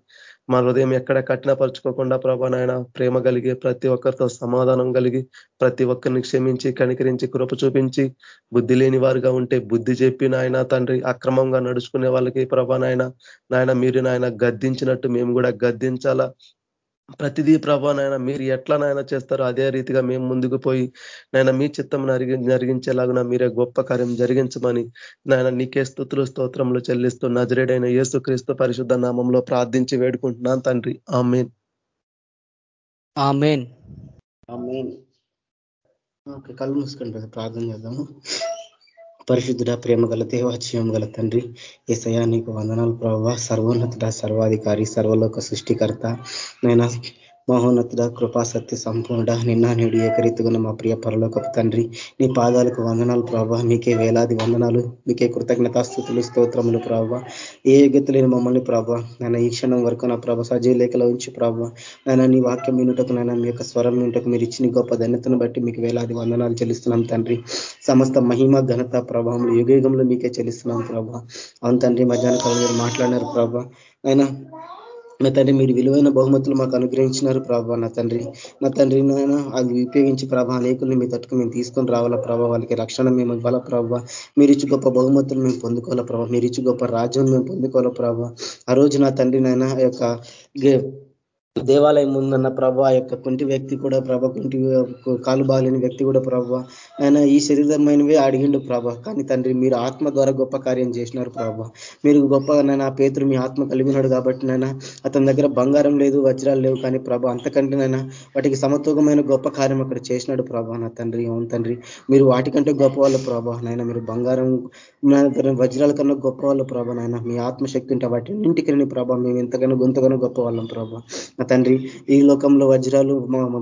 మా హృదయం ఎక్కడ కఠినపరుచుకోకుండా ప్రభా నాయన ప్రేమ కలిగి ప్రతి ఒక్కరితో సమాధానం కలిగి ప్రతి ఒక్కరిని క్షమించి కనికరించి కృప చూపించి బుద్ధి లేని వారుగా ఉంటే బుద్ధి చెప్పి నాయన తండ్రి అక్రమంగా నడుచుకునే వాళ్ళకి ప్రభా నాయన నాయన మీరు నాయన గద్దించినట్టు మేము కూడా గద్దించాలా? ప్రతిదీ ప్రభా నాయన మీరు ఎట్లా నాయన చేస్తారో అదే రీతిగా మేము ముందుకు పోయి నాయన మీ చిత్తం జరిగించేలాగున మీరే గొప్ప కార్యం జరిగించమని నాయన నీకే స్థుతులు స్తోత్రములు చెల్లిస్తూ నజరేడైన యేసు క్రీస్తు పరిశుద్ధ నామంలో ప్రార్థించి వేడుకుంటున్నాను తండ్రి. ఆమెన్. ఆమెన్. కళ్ళు మూసుకుంటారు ప్రార్థన చేద్దాము. పరిశుద్ధుడ ప్రేమ గల దేవాచయం గల తండ్రి ఏసయా నీకు వందనాలు ప్రభావ సర్వోన్నతుడ సర్వాధికారి సర్వలోక సృష్టికర్త. నైనా మహోన్నతుడ కృపా సత్య సంపూర్ణ నిన్న నేడు ఏకరీతిగా మా ప్రియ పరలోకపు తండ్రి నీ పాదాలకు వందనాలు ప్రభావ మీకే వేలాది వందనాలు మీకే కృతజ్ఞతాస్థుతులు స్తోత్రములు ప్రభావ ఏ యోగ్యత లేని మమ్మల్ని ప్రభావ నేను ఈ క్షణం వరకు నా ప్రభ సజీవ లేఖలో ఉంచి ప్రభావ నేను నీ వాక్యం వినుటకు నేను మీ యొక్క స్వరం వినుటకు మీరు ఇచ్చిన గొప్ప ధన్యతను బట్టి మీకు వేలాది వందనాలు చెల్లిస్తున్నాం తండ్రి. సమస్త మహిమ ఘనత ప్రభావములు యుగయుగంలో మీకే చెల్లిస్తున్నాం ప్రభావ అవును తండ్రి మధ్యాహ్న కాలం మీరు మాట్లాడినారు ప్రభా. అయినా నా తండ్రి మీరు విలువైన బహుమతులు మాకు అనుగ్రహించినారు ప్రభావ నా తండ్రి నా తండ్రి నాయన అది ఉపయోగించి ప్రభా అనేకుల్ని మీ తట్టుకు మేము తీసుకొని రావాలా ప్రభావ వాళ్ళకి రక్షణ మేము ఇవ్వాలా ప్రభావ మీరు ఇచ్చి గొప్ప బహుమతులు మేము పొందుకోవాలా ప్రభావ మీరు ఇచ్చి గొప్ప రాజ్యం మేము పొందుకోవాలా ప్రభావ ఆ రోజు నా తండ్రి నాయన యొక్క దేవాలయం ముందున్న ప్రభా యొక్క కుంటి వ్యక్తి కూడా ప్రభ కుంటి కాలు బాలేని వ్యక్తి కూడా ప్రభ. ఆయన ఈ శరీరమైనవే అడిగిండు ప్రభ. కానీ తండ్రి మీరు ఆత్మ ద్వారా గొప్ప కార్యం చేసినారు ప్రభ. మీరు గొప్ప నాయన పేతురు మీ ఆత్మ కలిగినాడు కాబట్టి నాయన అతని దగ్గర బంగారం లేదు వజ్రాలు లేవు. కానీ ప్రభ అంతకంటే నైనా వాటికి సమతూకమైన గొప్ప కార్యం అక్కడ చేసినాడు ప్రభా నా తండ్రి. అవును తండ్రి మీరు వాటికంటే గొప్ప వాళ్ళ ప్రభా. నాయన మీరు బంగారం వజ్రాల కన్నా గొప్ప వాళ్ళ ప్రభా నాయన. మీ ఆత్మశక్తి ఉంటే వాటి ఇంటికి ప్రభా. మేము ఎంతగానో గొంతగానో గొప్ప వాళ్ళం ప్రభా. నా తండ్రి ఈ లోకంలో వజ్రాలు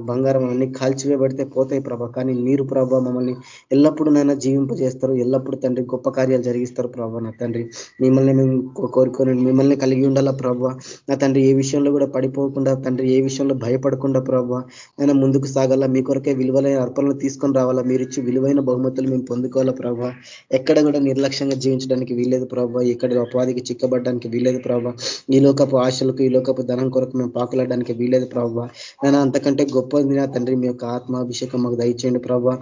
బంగారం అన్ని కాల్చివేయబడితే పోతాయి ప్రభ. కానీ మీరు ప్రభా మమ్మల్ని ఎల్లప్పుడూ నైనా జీవింపజేస్తారు. ఎల్లప్పుడూ తండ్రి గొప్ప కార్యాలు జరిగిస్తారు ప్రభా నా తండ్రి. మిమ్మల్ని మేము కోరుకొని మిమ్మల్ని కలిగి ఉండాలా ప్రభ. నా తండ్రి ఏ విషయంలో కూడా పడిపోకుండా తండ్రి ఏ విషయంలో భయపడకుండా ప్రభ నేను ముందుకు సాగాల. మీ కొరకే విలువలైన అర్పణలు తీసుకొని రావాలా. మీరు ఇచ్చి విలువైన బహుమతులు మేము పొందుకోవాలా ప్రభా. ఎక్కడ కూడా నిర్లక్ష్యంగా జీవించడానికి వీలేదు ప్రభావ ఎక్కడ అపవాదికి చిక్కబడడానికి వీలేదు ప్రభావ ఈ లోకపు ఆశలకు ఈ లోకపు ధనం కొరకు మేము పాకులాడి చేయడానికి వీలేదు ప్రభావ నేను అంతకంటే గొప్పది నా తండ్రి మీ యొక్క ఆత్మాభిషేకం మాకు దయచేయండి ప్రభావ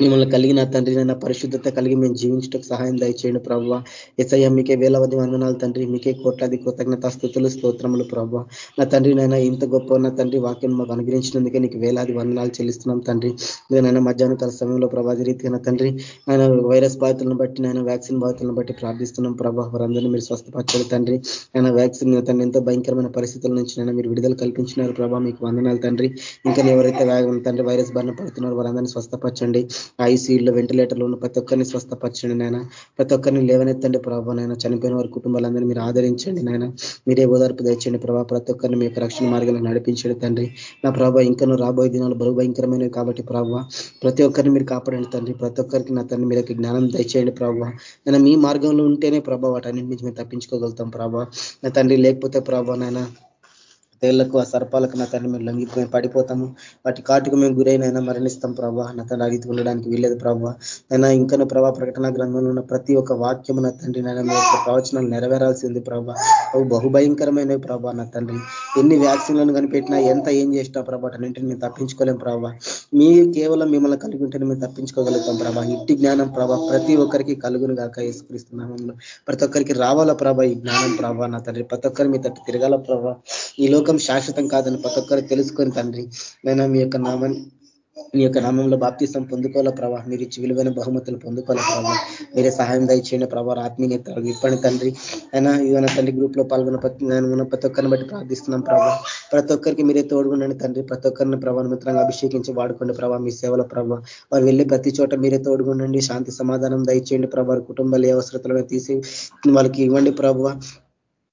మిమ్మల్ని కలిగిన తండ్రి నైనా పరిశుద్ధత కలిగి మేము జీవించటకు సహాయం దయచేయండి ప్రభావ. ఎస్ఐఎం మీకే వేలవది వందనాలు తండ్రి. మీకే కోట్లాది కృతజ్ఞత స్థుతులు స్తోత్రములు ప్రభావ. నా తండ్రి నైనా ఇంత గొప్ప నా తండ్రి వాక్యం మాకు అనుగ్రహించినందుకే నీకు వేలాది వందనాలు చెల్లిస్తున్నాం తండ్రి. నేనైనా మధ్యాహ్న కాల సమయంలో ప్రభావి రీతిగా తండ్రి ఆయన వైరస్ బాధితులను బట్టి నేను వ్యాక్సిన్ బాధితులను బట్టి ప్రార్థిస్తున్నాం ప్రభావ వారందరినీ మీరు స్వస్థపరచాలి తండ్రి. ఆయన వ్యాక్సిన్ తండ్రి ఎంతో భయంకరమైన పరిస్థితుల నుంచి నేను మీరు విడుదల కల్పించినారు ప్రభావ మీకు వందనాలు తండ్రి. ఇంకా ఎవరైతే తండ్రి వైరస్ బారిన పడుతున్నారో వారందరినీ స్వస్థపరచండి. ఐసీయూలో వెంటిలేటర్లో ఉన్న ప్రతి ఒక్కరిని స్వస్థపరచండి నాయన. ప్రతి ఒక్కరిని లేవనెత్తండి ప్రభావ నాయన. చనిపోయిన వారి కుటుంబాలందరినీ మీరు ఆదరించండి నాయన. మీరే ఓదార్పు తెచ్చండి ప్రభావ ప్రతి ఒక్కరిని మీ రక్షణ మార్గాలను నడిపించండి తండ్రి. నా ప్రభావ ఇంకా రాబోయే దినాలు బహు భయంకరమైనవి కాబట్టి ప్రభావ ప్రతి ఒక్కరిని మీరు కాపాడండి తండ్రి. ప్రతి ఒక్కరికి నా తండ్రి మీరు జ్ఞానం దయచేయండి ప్రభావ నేను మీ మార్గంలో ఉంటేనే ప్రభావ వాటన్నింటి నుంచి మేము తప్పించుకోగలుగుతాం ప్రభావ నా తండ్రి లేకపోతే ప్రభావ నాయన తేళ్ళకు ఆ సర్పాలకు నా తండ్రి మేము లొంగిపోయి పడిపోతాము. వాటి కాటుకు మేము గురైనైనా మరణిస్తాం ప్రభా. నా తండ్రి అడిగి ఉండడానికి వీలేదు ప్రభావ నైనా ఇంకా ప్రభా ప్రకటన గ్రంథంలో ఉన్న ప్రతి ఒక్క వాక్యం నా తండ్రి నైనా మీ యొక్క ప్రవచనాలు నెరవేరాల్సింది ప్రభా. అవి బహుభయంకరమైనవి ప్రభా నా తండ్రి. ఎన్ని వ్యాక్సిన్లను కనిపెట్టినా ఎంత ఏం చేసినా ప్రభా అన్నింటిని మేము తప్పించుకోలేం ప్రభా. మీ కేవలం మిమ్మల్ని కలిగి ఉంటేనే మేము తప్పించుకోగలుగుతాం ప్రభా. ఇట్టి జ్ఞానం ప్రభా ప్రతి ఒక్కరికి కలుగును గాక వేసుకరిస్తున్నాము ప్రతి ఒక్కరికి రావాలా ప్రభా ఈ జ్ఞానం ప్రభా నా తండ్రి. ప్రతి ఒక్కరి మీ తట్టు తిరగాల ప్రభా. ఈ లోకం శాశ్వతం కాదని ప్రతి ఒక్కరు తెలుసుకొని తండ్రి నేను మీ యొక్క నామాన్ని మీ యొక్క నామంలో బాప్తీసం పొందుకోవాల ప్రభా? మీరు ఇచ్చి విలువైన బహుమతులు పొందుకోవాల ప్రభావ మీరే సహాయం దయచేయండి ప్రభావ ఆత్మీయత ఇప్పటి తండ్రి. అయినా ఇవన్న తండ్రి గ్రూప్లో పాల్గొన్న ప్రతి ఉన్న ప్రతి ఒక్కరిని బట్టి ప్రార్థిస్తున్నాం ప్రభావ ప్రతి ఒక్కరికి మీరే తోడుగుండండి తండ్రి. ప్రతి ఒక్కరిని ప్రభావ మిత్రంగా అభిషేకించి వాడుకోండి ప్రభావ మీ సేవల ప్రభావ వారు వెళ్ళి ప్రతి చోట మీరే తోడుగుండండి. శాంతి సమాధానం దయచేయండి ప్రభావ కుటుంబాలు ఏ అవసరతలను తీసి వాళ్ళకి ఇవ్వండి ప్రభావ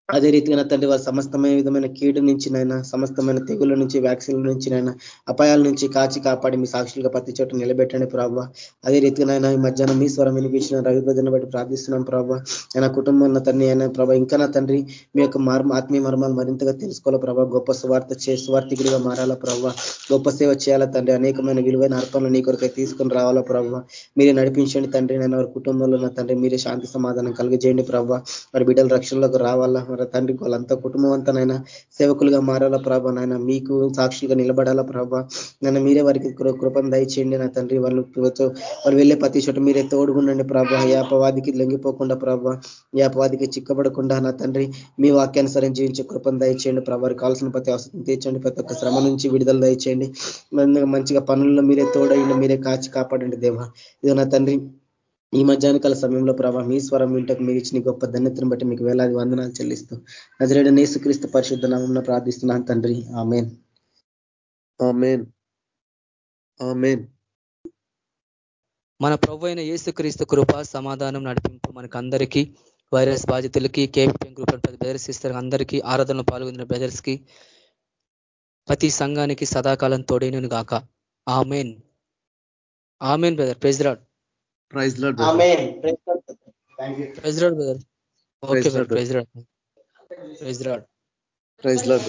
అదే రీతిగా తండ్రి వారి సమస్తమైన విధమైన కీడు నుంచి నైనా సమస్తమైన తెగుల నుంచి వ్యాక్సిన్ల నుంచి నైనా అపాయాల నుంచి కాచి కాపాడి మీ సాక్షులుగా ప్రతి చోట నిలబెట్టండి ప్రభావ అదే రీతిగానైనా ఈ మధ్యాహ్నం మీ స్వరం వినిపించిన రవిభజన బట్టి ప్రార్థిస్తున్నాం ప్రభావ ఆయన కుటుంబం తండ్రి అయినా ప్రభావ ఇంకా నా తండ్రి మీ యొక్క మర్మ ఆత్మీయ మర్మాలు మరింతగా తెలుసుకోవాలా ప్రభావ గొప్ప స్వార్థ చే స్వార్థికుడిగా మారాలా ప్రభావ గొప్ప సేవ చేయాలా తండ్రి. అనేకమైన విలువైన అర్పణలు నీ కొరకై తీసుకొని రావాలా ప్రభావ మీరే నడిపించండి తండ్రి. నేను వారి కుటుంబంలో ఉన్న తండ్రి మీరే శాంతి సమాధానం కలిగజేయండి ప్రభావ వారి బిడ్డల రక్షణలోకి రావాలా. మరి తండ్రి వాళ్ళంతా కుటుంబం అంతానైనా సేవకులుగా మారాలా ప్రభా నాయన? మీకు సాక్షిగా నిలబడాలా ప్రభా? నన్ను మీరే వారికి కృపను దయచేయండి నా తండ్రి. వాళ్ళు వాళ్ళు వెళ్ళే ప్రతి చోట మీరే తోడుగుండండి ప్రభా. యాపవాదికి లొంగిపోకుండా ప్రభా. యాపవాదికి చిక్కబడకుండా నా తండ్రి మీ వాక్యానుసరం జీవించే కృపను దయచేయండి ప్రభావారికి కావాల్సిన ప్రతి అవసరం తీర్చండి. ప్రతి ఒక్క శ్రమ నుంచి విడుదల దయచేయండి. మంచిగా పనుల్లో మీరే తోడైనా మీరే కాచి కాపాడండి దేవా. ఇది నా తండ్రి ఈ మధ్యాహ్నకాల సమయంలో ప్రభావ మీ స్వరం వింటకు మీరు ఇచ్చిన గొప్ప ధన్యతను బట్టి మీకు వేలాది వందనాలు చెల్లిస్తూ నజరేడ నేసుక్రీస్తు పరిశుద్ధ నామం ప్రార్థిస్తున్నాను తండ్రి. ఆమెన్. ఆమెన్. ఆమెన్. మన ప్రభు అయిన యేసుక్రీస్తు కృప సమాధానం నడిపింపు మనకు అందరికీ వైరస్ బాధితులకి కేపీఎం గ్రూప్ బ్రదర్స్ ఇస్తారు అందరికీ ఆరాధనలో పాల్గొన్న బ్రదర్స్కి ప్రతి సంఘానికి సదాకాలం తోడైనను గాక. Amen. Amen brother praise Lord praise Lord praise brother. Okay Lord. Praise Lord praise Lord praise Lord